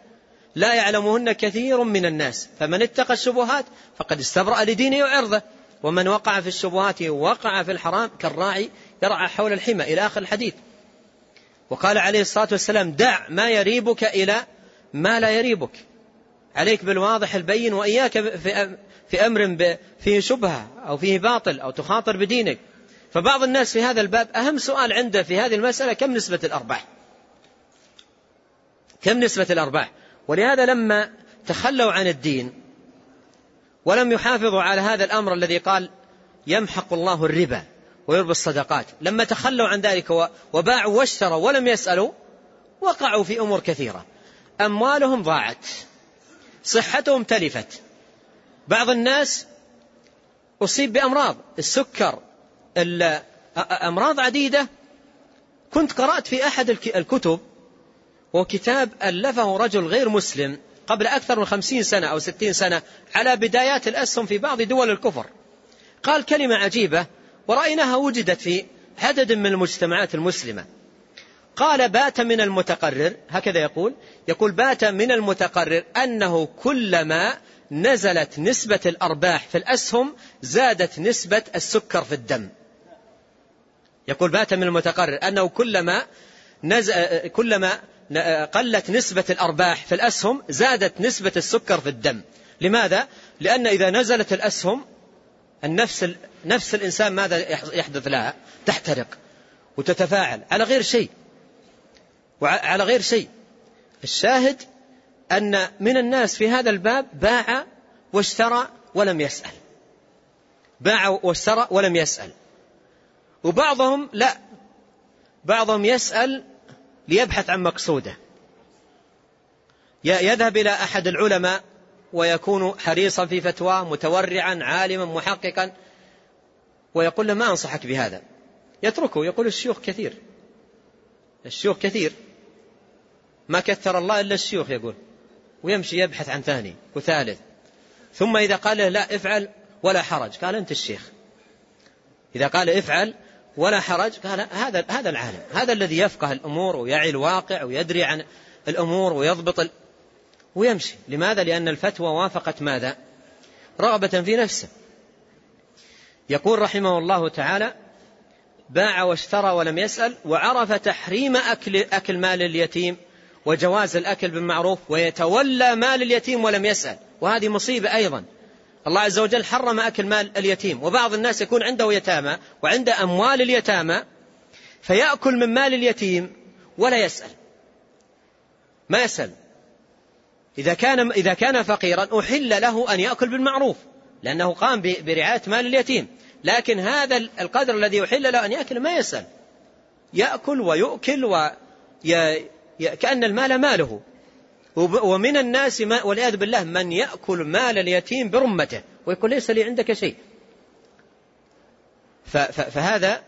لا يعلمهن كثير من الناس. فمن اتقى الشبهات فقد استبرأ لدينه وعرضه. ومن وقع في الشبهات وقع في الحرام كالراعي يرعى حول الحمى. إلى آخر الحديث. وقال عليه الصلاة والسلام دع ما يريبك إلى ما لا يريبك. عليك بالواضح البين وإياك في أمر فيه شبهة أو فيه باطل أو تخاطر بدينك. فبعض الناس في هذا الباب أهم سؤال عنده في هذه المسألة كم نسبة الأرباح؟ كم نسبة الأرباح؟ ولهذا لما تخلوا عن الدين ولم يحافظوا على هذا الأمر الذي قال يمحق الله الربا ويربي الصدقات لما تخلوا عن ذلك وباعوا واشتروا ولم يسألوا وقعوا في أمور كثيرة. أموالهم ضاعت. صحتهم تلفت. بعض الناس أصيب بأمراض. السكر أمراض عديدة. كنت قرأت في أحد الكتب وكتاب ألفه رجل غير مسلم قبل أكثر من خمسين سنة أو ستين سنة على بدايات الأسهم في بعض دول الكفر. قال كلمة عجيبة ورأيناها وجدت في عدد من المجتمعات المسلمة. قال بات من المتقرر هكذا يقول يقول بات من المتقرر أنه كلما نزلت نسبة الأرباح في الأسهم زادت نسبة السكر في الدم يقول بات من المتقرر أنه كلما نزل كلما قلت نسبة الأرباح في الأسهم زادت نسبة السكر في الدم لماذا؟ لأن إذا نزلت الأسهم النفس نفس الإنسان ماذا يحدث لها؟ تحترق وتتفاعل على غير شيء وعلى غير شيء. الشاهد أن من الناس في هذا الباب باع واشترى ولم يسأل. باع واشترى ولم يسأل. وبعضهم لا. بعضهم يسأل ليبحث عن مقصوده. يذهب إلى أحد العلماء ويكون حريصا في فتواه متورعا عالما محققا. ويقول له ما أنصحك بهذا؟ يتركه. يقول الشيوخ كثير. الشيوخ كثير. ما كثر الله إلا الشيوخ يقول. ويمشي يبحث عن ثاني وثالث. ثم إذا قال له لا افعل ولا حرج قال أنت الشيخ. إذا قال افعل ولا حرج قال هذا هذا العالم. هذا الذي يفقه الأمور ويعي الواقع ويدري عن الأمور ويضبط ال... ويمشي. لماذا؟ لأن الفتوى وافقت ماذا؟ رغبة في نفسه. يقول رحمه الله تعالى باع واشترى ولم يسأل وعرف تحريم أكل, أكل مال اليتيم وجواز الأكل بالمعروف ويتولى مال اليتيم ولم يسأل. وهذه مصيبة أيضا. الله عز وجل حرم أكل مال اليتيم. وبعض الناس يكون عنده يتامى وعنده أموال اليتامى فيأكل من مال اليتيم ولا يسأل. ما يسأل. إذا كان إذا كان فقيرا أحل له أن يأكل بالمعروف لأنه قام برعاية مال اليتيم. لكن هذا القدر الذي أحل له أن يأكل ما يسأل. يأكل ويؤكل وي كأن المال ماله. ومن الناس ما والعياذ بالله من يأكل مال اليتيم برمته ويقول ليس لي عندك شيء. فهذا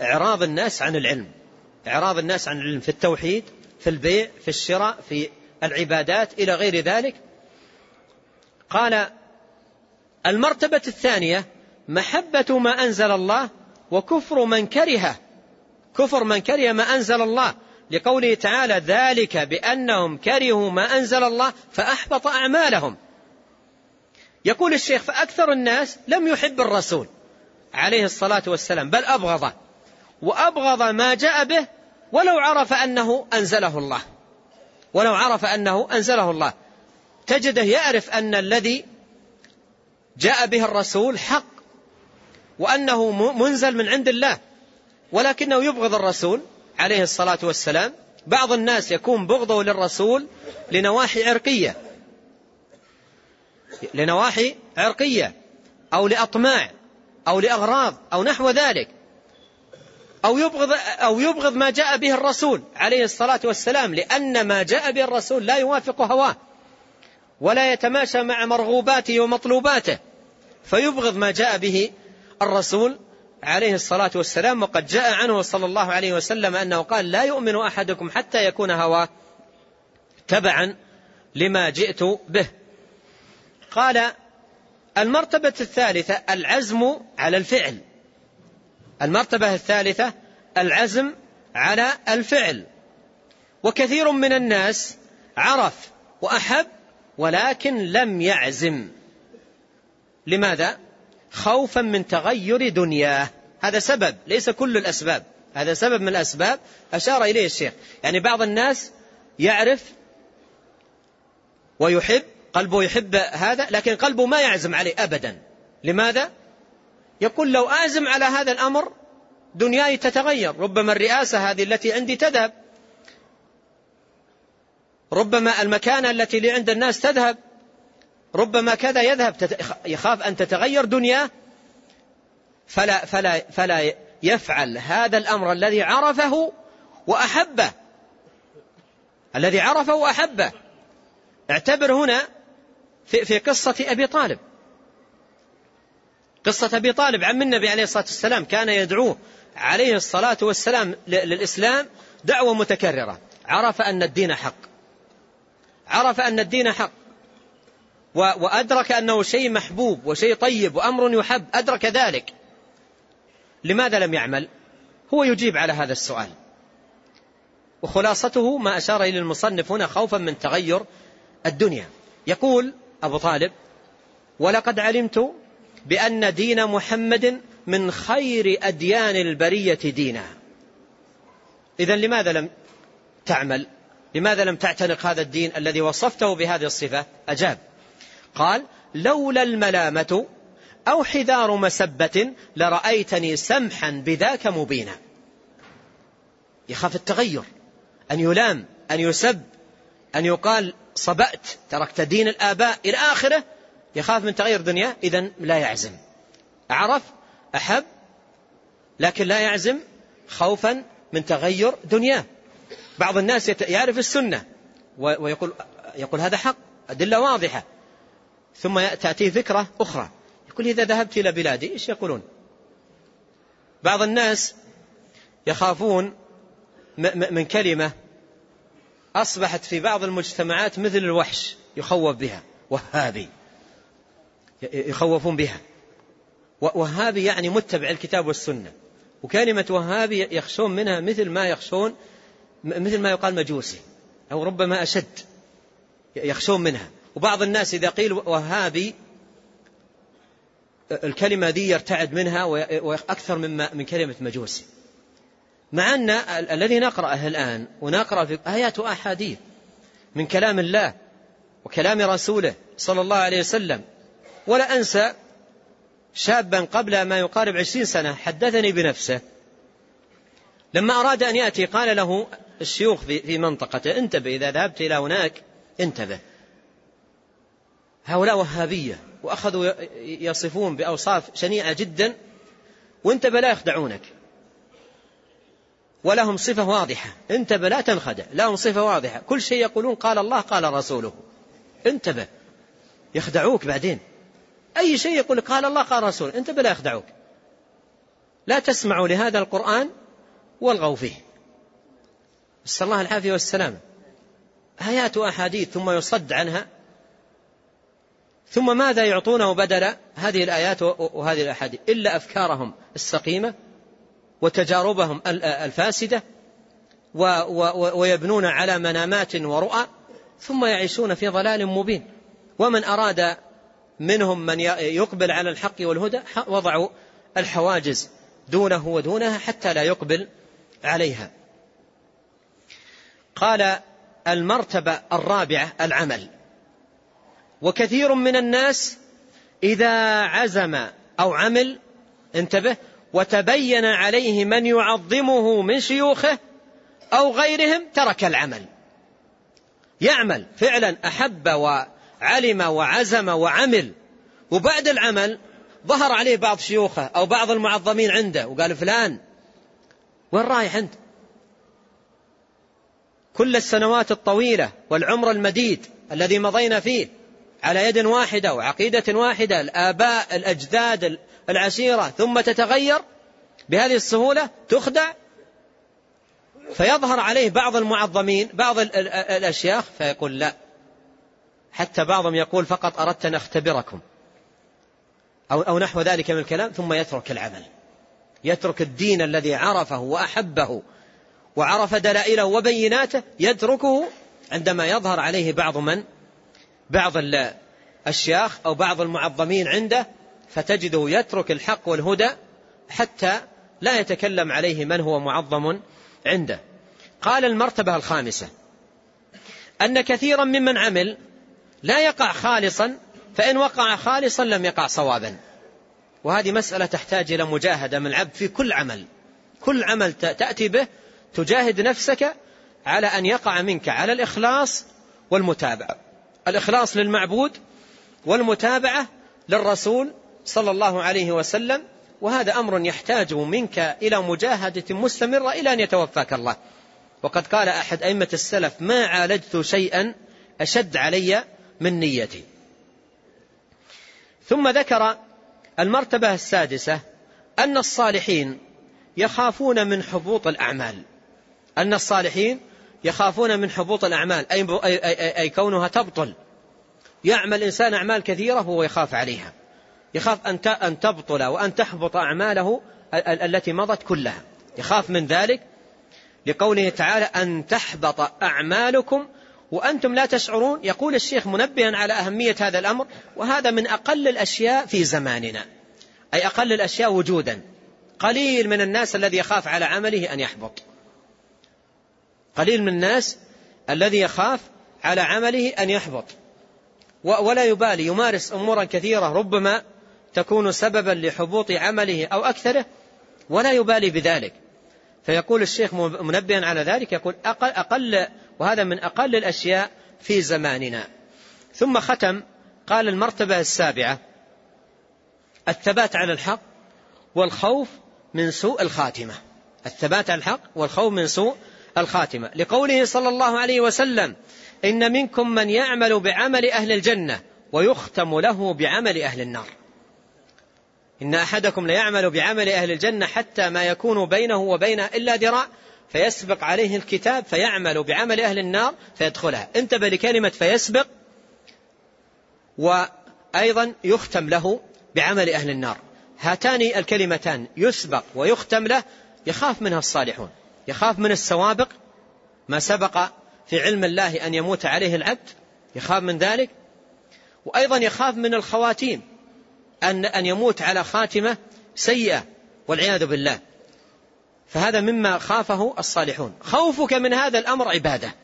إعراض الناس عن العلم. إعراض الناس عن العلم في التوحيد في البيع في الشراء في العبادات إلى غير ذلك. قال المرتبة الثانية محبة ما أنزل الله وكفر من كره كفر من كره ما أنزل الله. لقوله تعالى ذلك بأنهم كرهوا ما أنزل الله فأحبط أعمالهم. يقول الشيخ فأكثر الناس لم يحب الرسول عليه الصلاة والسلام بل أبغضه وأبغض ما جاء به ولو عرف أنه أنزله الله ولو عرف أنه أنزله الله. تجده يعرف أن الذي جاء به الرسول حق وأنه منزل من عند الله ولكنه يبغض الرسول عليه الصلاة والسلام بعض الناس يكون بغضه للرسول لنواحي عرقية. لنواحي عرقية أو لأطماع أو لأغراض أو نحو ذلك. أو يبغض أو يبغض ما جاء به الرسول عليه الصلاة والسلام لأن ما جاء به الرسول لا يوافق هواه ولا يتماشى مع مرغوباته ومطلوباته. فيبغض ما جاء به الرسول عليه الصلاة والسلام وقد جاء عنه صلى الله عليه وسلم أنه قال لا يؤمن أحدكم حتى يكون هواه تبعا لما جئت به. قال المرتبة الثالثة العزم على الفعل. المرتبة الثالثة العزم على الفعل. وكثير من الناس عرف وأحب ولكن لم يعزم. لماذا؟ خوفا من تغير دنياه. هذا سبب ليس كل الأسباب. هذا سبب من الأسباب. أشار إليه الشيخ. يعني بعض الناس يعرف ويحب قلبه يحب هذا لكن قلبه ما يعزم عليه أبدا. لماذا؟ يقول لو أعزم على هذا الأمر دنياي تتغير. ربما الرئاسة هذه التي عندي تذهب. ربما المكانة التي لي عند الناس تذهب. ربما كذا يذهب يخاف أن تتغير دنياه فلا, فلا, فلا يفعل هذا الأمر الذي عرفه وأحبه الذي عرفه وأحبه. اعتبر هنا في, في قصة أبي طالب. قصة أبي طالب عم النبي عليه الصلاة والسلام كان يدعوه عليه الصلاة والسلام للإسلام دعوة متكررة. عرف أن الدين حق. عرف أن الدين حق. وأدرك أنه شيء محبوب وشيء طيب وأمر يحب أدرك ذلك. لماذا لم يعمل؟ هو يجيب على هذا السؤال. وخلاصته ما أشار إلى المصنف هنا خوفا من تغير الدنيا. يقول أبو طالب ولقد علمت بأن دين محمد من خير أديان البرية دينا إذا لماذا لم تعمل؟ لماذا لم تعتنق هذا الدين الذي وصفته بهذه الصفة؟ أجاب قال لولا الملامة أو حذار مسبة لرأيتني سمحا بذاك مبينا. يخاف التغير. أن يلام أن يسب أن يقال صبأت تركت دين الآباء إلى آخره يخاف من تغير دنيا إذا لا يعزم. عرف أحب لكن لا يعزم خوفا من تغير دنياه. بعض الناس يعرف السنة ويقول يقول هذا حق أدلة واضحة. ثم تأتيه ذكرى أخرى. يقول إذا ذهبت إلى بلادي إيش يقولون؟ بعض الناس يخافون من كلمة أصبحت في بعض المجتمعات مثل الوحش يخوف بها. وهابي. يخوفون بها. وهابي يعني متبع الكتاب والسنة. وكلمة وهابي يخشون منها مثل ما يخشون مثل ما يقال مجوسي أو ربما أشد يخشون منها. وبعض الناس إذا قيل وهابي الكلمة ذي يرتعد منها وأكثر مما من كلمة مجوسي مع أن الذي نقرأه الآن ونقرأ في آيات وأحاديث من كلام الله وكلام رسوله صلى الله عليه وسلم. ولا أنسى شابا قبل ما يقارب عشرين سنة حدثني بنفسه. لما أراد أن يأتي قال له الشيوخ في منطقته انتبه إذا ذهبت إلى هناك انتبه. هؤلاء وهابية وأخذوا يصفون بأوصاف شنيعة جدا وانتبه لا يخدعونك. ولهم صفة واضحة. انتبه لا تنخدع لهم صفة واضحة. كل شيء يقولون قال الله قال رسوله. انتبه. يخدعوك بعدين. أي شيء يقول قال الله قال رسوله. انتبه لا يخدعوك. لا تسمعوا لهذا القرآن والغوا فيه. نسأل الله العافية والسلامة. آيات وأحاديث ثم يصد عنها ثم ماذا يعطونه بدل هذه الآيات وهذه الأحاديث؟ إلا أفكارهم السقيمة وتجاربهم الفاسدة ويبنون على منامات ورؤى ثم يعيشون في ضلال مبين. ومن أراد منهم من يقبل على الحق والهدى وضعوا الحواجز دونه ودونها حتى لا يقبل عليها. قال المرتبة الرابعة العمل. وكثير من الناس إذا عزم أو عمل انتبه وتبين عليه من يعظمه من شيوخه أو غيرهم ترك العمل. يعمل فعلا أحب وعلم وعزم وعمل. وبعد العمل ظهر عليه بعض شيوخه أو بعض المعظمين عنده وقال فلان وين رايح أنت؟ كل السنوات الطويلة والعمر المديد الذي مضينا فيه على يد واحدة وعقيدة واحدة الآباء الأجداد العشيرة ثم تتغير بهذه السهولة تخدع فيظهر عليه بعض المعظمين بعض الأشياخ فيقول لا حتى بعضهم يقول فقط أردت أن أختبركم أو, أو نحو ذلك من الكلام ثم يترك العمل يترك الدين الذي عرفه وأحبه وعرف دلائله وبيناته يتركه عندما يظهر عليه بعض من بعض الشياخ أو بعض المعظمين عنده فتجده يترك الحق والهدى حتى لا يتكلم عليه من هو معظم عنده. قال المرتبة الخامسة أن كثيرا ممن عمل لا يقع خالصا فإن وقع خالصا لم يقع صوابا. وهذه مسألة تحتاج إلى مجاهدة من العبد في كل عمل. كل عمل تأتي به تجاهد نفسك على أن يقع منك على الإخلاص والمتابعة. الإخلاص للمعبود والمتابعة للرسول صلى الله عليه وسلم وهذا أمر يحتاج منك إلى مجاهدة مستمرة إلى أن يتوفاك الله. وقد قال أحد أئمة السلف ما عالجت شيئا أشد علي من نيتي. ثم ذكر المرتبة السادسة أن الصالحين يخافون من حبوط الأعمال. أن الصالحين يخافون من حبوط الأعمال أي, أي, أي, كونها تبطل. يعمل إنسان أعمال كثيرة وهو يخاف عليها. يخاف أن تبطل وأن تحبط أعماله التي مضت كلها. يخاف من ذلك لقوله تعالى أن تحبط أعمالكم وأنتم لا تشعرون. يقول الشيخ منبها على أهمية هذا الأمر وهذا من أقل الأشياء في زماننا. أي أقل الأشياء وجودا. قليل من الناس الذي يخاف على عمله أن يحبط. قليل من الناس الذي يخاف على عمله أن يحبط. ولا يبالي يمارس أمورا كثيرة ربما تكون سببا لحبوط عمله أو أكثره ولا يبالي بذلك. فيقول الشيخ منبها على ذلك يقول أقل, أقل وهذا من أقل الأشياء في زماننا. ثم ختم قال المرتبة السابعة الثبات على الحق والخوف من سوء الخاتمة. الثبات على الحق والخوف من سوء الخاتمة. لقوله صلى الله عليه وسلم إن منكم من يعمل بعمل أهل الجنة ويختم له بعمل أهل النار. إن أحدكم ليعمل بعمل أهل الجنة حتى ما يكون بينه وبينها إلا ذراع فيسبق عليه الكتاب فيعمل بعمل أهل النار فيدخلها. انتبه لكلمة فيسبق وأيضا يختم له بعمل أهل النار. هاتان الكلمتان يسبق ويختم له يخاف منها الصالحون. يخاف من السوابق ما سبق في علم الله أن يموت عليه العبد؟ يخاف من ذلك؟ وأيضا يخاف من الخواتيم أن أن يموت على خاتمة سيئة والعياذ بالله. فهذا مما خافه الصالحون. خوفك من هذا الأمر عبادة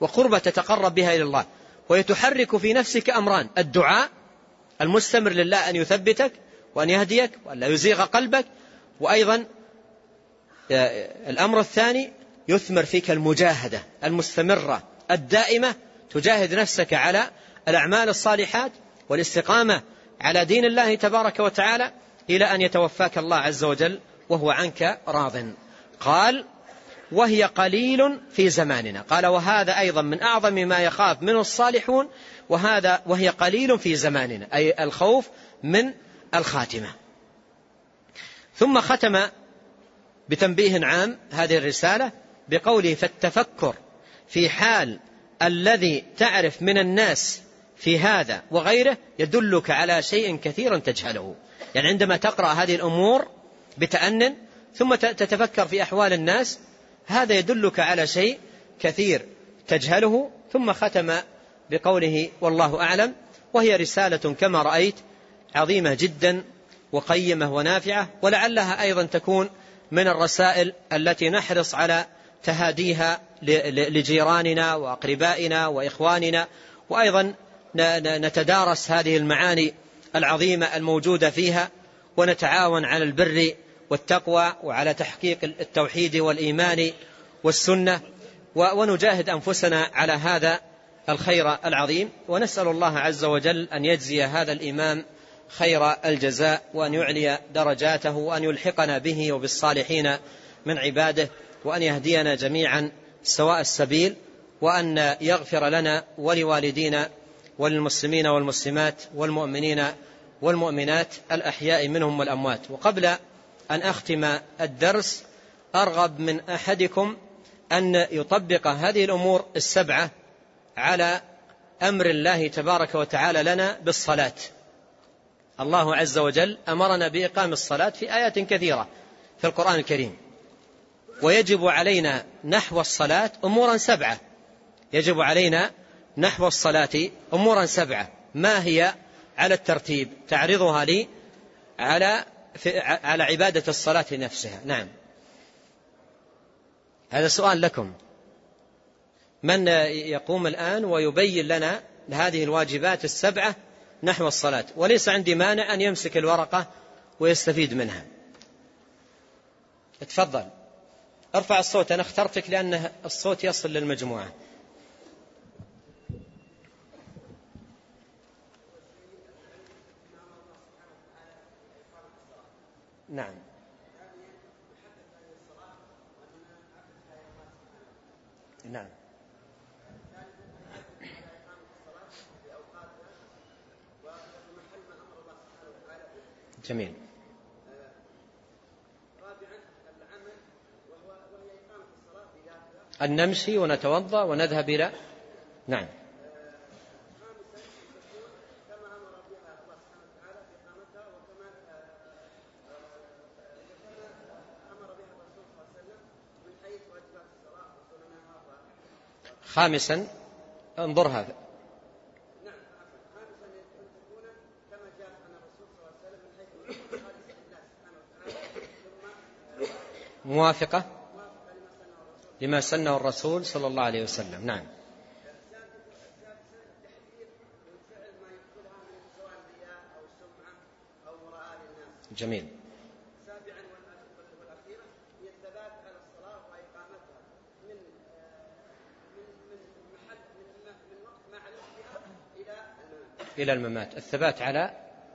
وقربة تتقرب بها إلى الله. ويتحرك في نفسك أمران الدعاء المستمر لله أن يثبتك وأن يهديك وأن لا يزيغ قلبك وأيضا الأمر الثاني يثمر فيك المجاهدة المستمرة الدائمة تجاهد نفسك على الأعمال الصالحات والاستقامة على دين الله تبارك وتعالى إلى أن يتوفاك الله عز وجل وهو عنك راض. قال وهي قليل في زماننا قال وهذا أيضا من أعظم ما يخاف منه الصالحون وهذا وهي قليل في زماننا أي الخوف من الخاتمة ثم ختم بتنبيه عام هذه الرسالة بقوله فالتفكر في حال الذي تعرف من الناس في هذا وغيره يدلك على شيء كثير تجهله. يعني عندما تقرأ هذه الأمور بتأنن ثم تتفكر في أحوال الناس هذا يدلك على شيء كثير تجهله. ثم ختم بقوله والله أعلم وهي رسالة كما رأيت عظيمة جدا وقيمة ونافعة ولعلها أيضا تكون من الرسائل التي نحرص على تهاديها لجيراننا وأقربائنا وإخواننا. وأيضا نتدارس هذه المعاني العظيمة الموجودة فيها ونتعاون على البر والتقوى وعلى تحقيق التوحيد والإيمان والسنة. ونجاهد أنفسنا على هذا الخير العظيم. ونسأل الله عز وجل أن يجزي هذا الإمام خير الجزاء وأن يعلي درجاته وأن يلحقنا به وبالصالحين من عباده وأن يهدينا جميعا سواء السبيل وأن يغفر لنا ولوالدينا وللمسلمين والمسلمات والمؤمنين والمؤمنات الأحياء منهم والأموات. وقبل أن أختم الدرس أرغب من أحدكم أن يطبق هذه الأمور السبعة على أمر الله تبارك وتعالى لنا بالصلاة. الله عز وجل أمرنا بإقام الصلاة في آيات كثيرة في القرآن الكريم. ويجب علينا نحو الصلاة أمورا سبعة. يجب علينا نحو الصلاة أمورا سبعة. ما هي؟ على الترتيب. تعرضها لي على على عبادة الصلاة نفسها. نعم. هذا سؤال لكم. من يقوم الآن ويبين لنا هذه الواجبات السبعة نحو الصلاة. وليس عندي مانع أن يمسك الورقة ويستفيد منها. تفضل. ارفع الصوت. أنا اخترتك لأن الصوت يصل للمجموعة. نعم. نعم. جميل. أن نمشي ونتوضأ ونذهب إلى نعم. خامسا انظرها. موافقة لما سنه الرسول صلى الله عليه وسلم. نعم. جميل. إلى الممات. الثبات على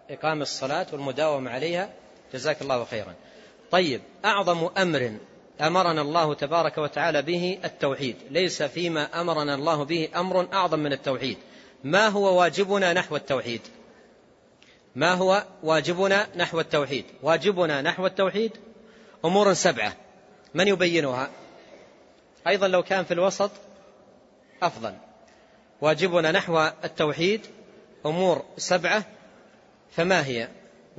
إقام الصلاة والمداومة عليها. جزاك الله خيرا. طيب أعظم أمر أمرنا الله تبارك وتعالى به التوحيد. ليس فيما أمرنا الله به أمر أعظم من التوحيد. ما هو واجبنا نحو التوحيد؟ ما هو واجبنا نحو التوحيد؟ واجبنا نحو التوحيد أمور سبعة. من يبينها؟ أيضا لو كان في الوسط أفضل. واجبنا نحو التوحيد أمور سبعة فما هي؟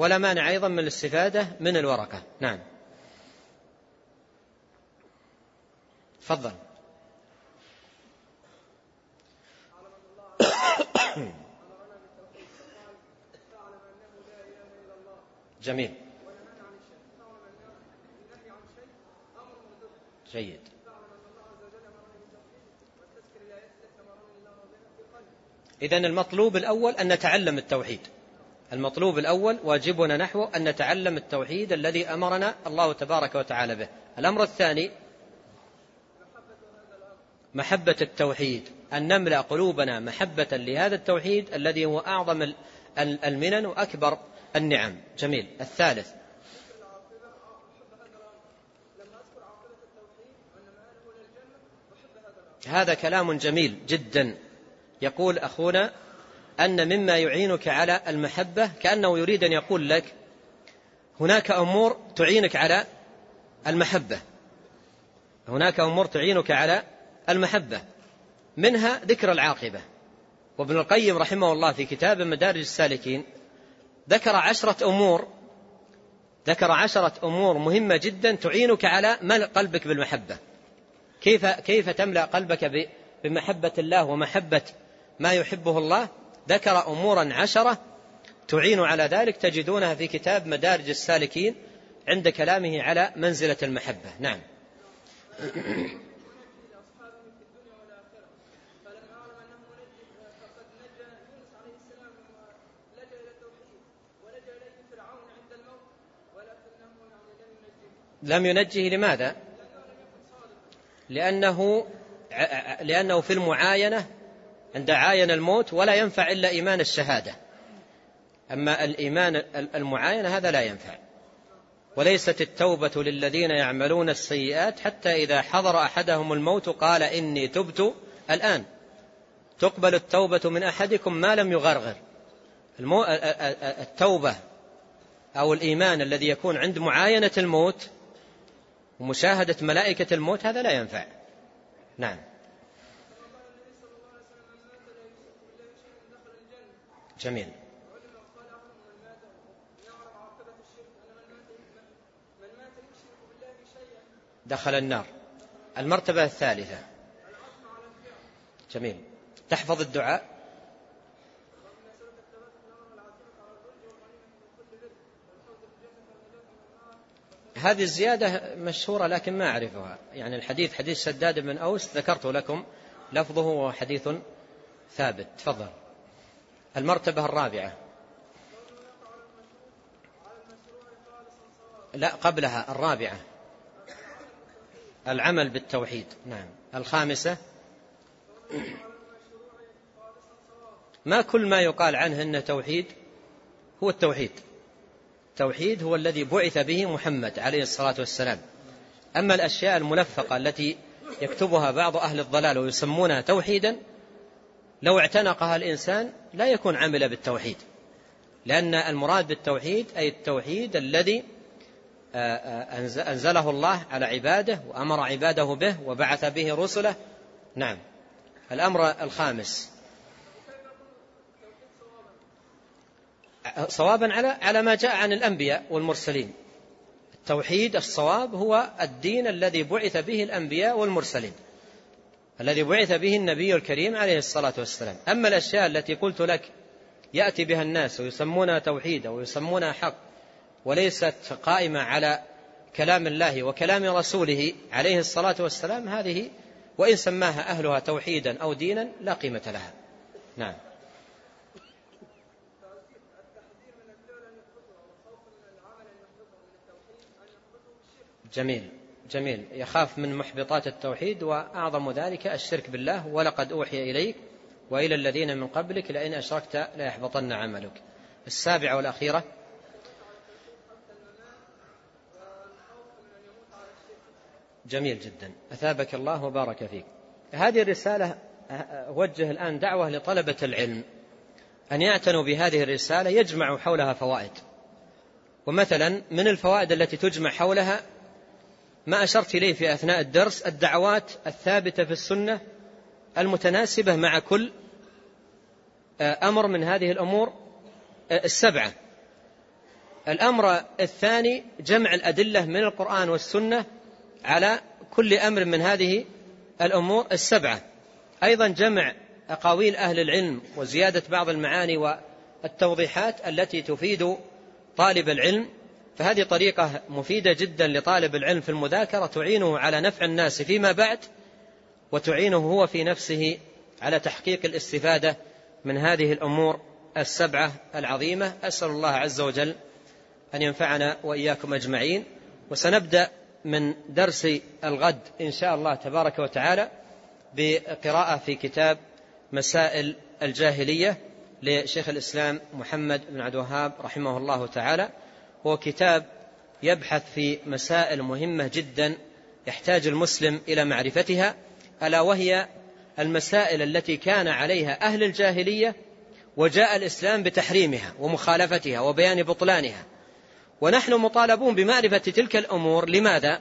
ولا مانع أيضا من الاستفادة من الورقة. نعم. تفضل. جميل. جيد. إذن المطلوب الأول أن نتعلم التوحيد. المطلوب الأول واجبنا نحو أن نتعلم التوحيد الذي أمرنا الله تبارك وتعالى به. الأمر الثاني محبة التوحيد. أن نملأ قلوبنا محبة لهذا التوحيد الذي هو أعظم المنن وأكبر النعم. جميل. الثالث هذا كلام جميل جدا. يقول أخونا أن مما يعينك على المحبة كأنه يريد أن يقول لك هناك أمور تعينك على المحبة. هناك أمور تعينك على المحبة. منها ذكر العاقبة. وابن القيم رحمه الله في كتاب مدارج السالكين ذكر عشرة أمور ذكر عشرة أمور مهمة جدا تعينك على ملء قلبك بالمحبة. كيف كيف تملأ قلبك بمحبة الله ومحبة ما يحبه الله؟ ذكر أمورا عشرة تعين على ذلك تجدونها في كتاب مدارج السالكين عند كلامه على منزلة المحبة. نعم. لم ينجه لماذا؟ لأنه لأنه في المعاينة عند عاين الموت ولا ينفع إلا إيمان الشهادة. أما الإيمان المعاينة هذا لا ينفع. وليست التوبة للذين يعملون السيئات حتى إذا حضر أحدهم الموت قال إني تبت الآن. تقبل التوبة من أحدكم ما لم يغرغر. التوبة أو الإيمان الذي يكون عند معاينة الموت ومشاهدة ملائكة الموت هذا لا ينفع. نعم. جميل. دخل النار. المرتبة الثالثة. جميل. تحفظ الدعاء. هذه الزيادة مشهورة لكن ما أعرفها. يعني الحديث حديث سداد بن أوس ذكرت لكم. لفظه وهو حديث ثابت. تفضل. المرتبة الرابعة. لا قبلها الرابعة. العمل بالتوحيد. نعم. الخامسة. ما كل ما يقال عنه أنه توحيد هو التوحيد. التوحيد هو الذي بعث به محمد عليه الصلاة والسلام. أما الأشياء المنفقة التي يكتبها بعض أهل الضلال ويسمونها توحيدا لو اعتنقها الإنسان لا يكون عمل بالتوحيد لأن المراد بالتوحيد أي التوحيد الذي آه، آه، أنزله الله على عباده وأمر عباده به وبعث به رسله. نعم. الأمر الخامس. صوابا على على ما جاء عن الأنبياء والمرسلين. التوحيد الصواب هو الدين الذي بعث به الأنبياء والمرسلين. الذي بعث به النبي الكريم عليه الصلاة والسلام. أما الأشياء التي قلت لك يأتي بها الناس ويسمونها توحيدا ويسمونها حق وليست قائمة على كلام الله وكلام رسوله عليه الصلاة والسلام هذه وإن سماها أهلها توحيدا أو دينا لا قيمة لها. نعم. جميل. جميل. يخاف من محبطات التوحيد وأعظم ذلك الشرك بالله ولقد أوحي إليك وإلى الذين من قبلك لئن أشركت ليحبطن عملك. السابعة والأخيرة. جميل جدا. أثابك الله وبارك فيك. هذه الرسالة أوجه الآن دعوة لطلبة العلم أن يعتنوا بهذه الرسالة يجمعوا حولها فوائد. ومثلا من الفوائد التي تجمع حولها ما أشرت إليه في أثناء الدرس الدعوات الثابتة في السنة المتناسبة مع كل آه، أمر من هذه الأمور آه، السبعة. الأمر الثاني جمع الأدلة من القرآن والسنة على كل أمر من هذه الأمور السبعة. أيضا جمع أقاويل أهل العلم وزيادة بعض المعاني والتوضيحات التي تفيد طالب العلم فهذه طريقة مفيدة جدا لطالب العلم في المذاكرة تعينه على نفع الناس فيما بعد وتعينه هو في نفسه على تحقيق الاستفادة من هذه الأمور السبعة العظيمة. أسأل الله عز وجل أن ينفعنا وإياكم أجمعين. وسنبدأ من درس الغد إن شاء الله تبارك وتعالى بقراءة في كتاب مسائل الجاهلية لشيخ الإسلام محمد بن عبد الوهاب رحمه الله تعالى. هو كتاب يبحث في مسائل مهمة جدا يحتاج المسلم إلى معرفتها ألا وهي المسائل التي كان عليها أهل الجاهلية وجاء الإسلام بتحريمها ومخالفتها وبيان بطلانها. ونحن مطالبون بمعرفة تلك الأمور لماذا؟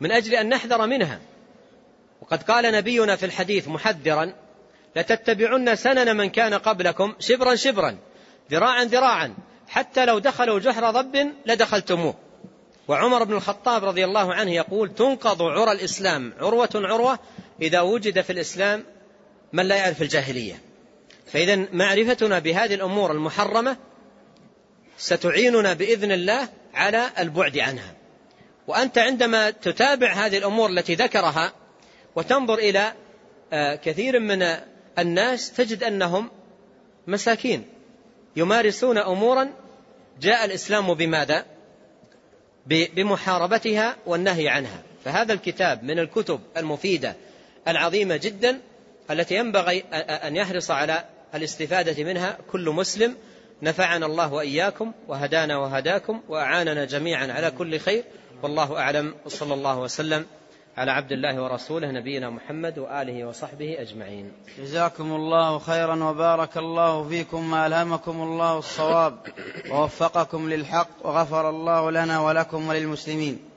من أجل أن نحذر منها. وقد قال نبينا في الحديث محذرا لتتبعن سنن من كان قبلكم شبرا شبرا ذراعا ذراعا. حتى لو دخلوا جحر ضب لدخلتموه. وعمر بن الخطاب رضي الله عنه يقول تنقض عرى الإسلام عروة عروة إذا وجد في الإسلام من لا يعرف الجاهلية. فإذا معرفتنا بهذه الأمور المحرمة ستعيننا بإذن الله على البعد عنها. وأنت عندما تتابع هذه الأمور التي ذكرها وتنظر إلى آه، كثير من الناس تجد أنهم مساكين يمارسون أمورا جاء الإسلام بماذا؟ بمحاربتها والنهي عنها. فهذا الكتاب من الكتب المفيدة العظيمة جدا التي ينبغي أن يحرص على الاستفادة منها كل مسلم. نفعنا الله وإياكم وهدانا وهداكم وأعاننا جميعا على كل خير. والله أعلم. وصلى الله وسلم. على عبد الله ورسوله نبينا محمد وآله وصحبه أجمعين. جزاكم الله خيرا وبارك الله فيكم وألهمكم الله الصواب ووفقكم للحق وغفر الله لنا ولكم وللمسلمين.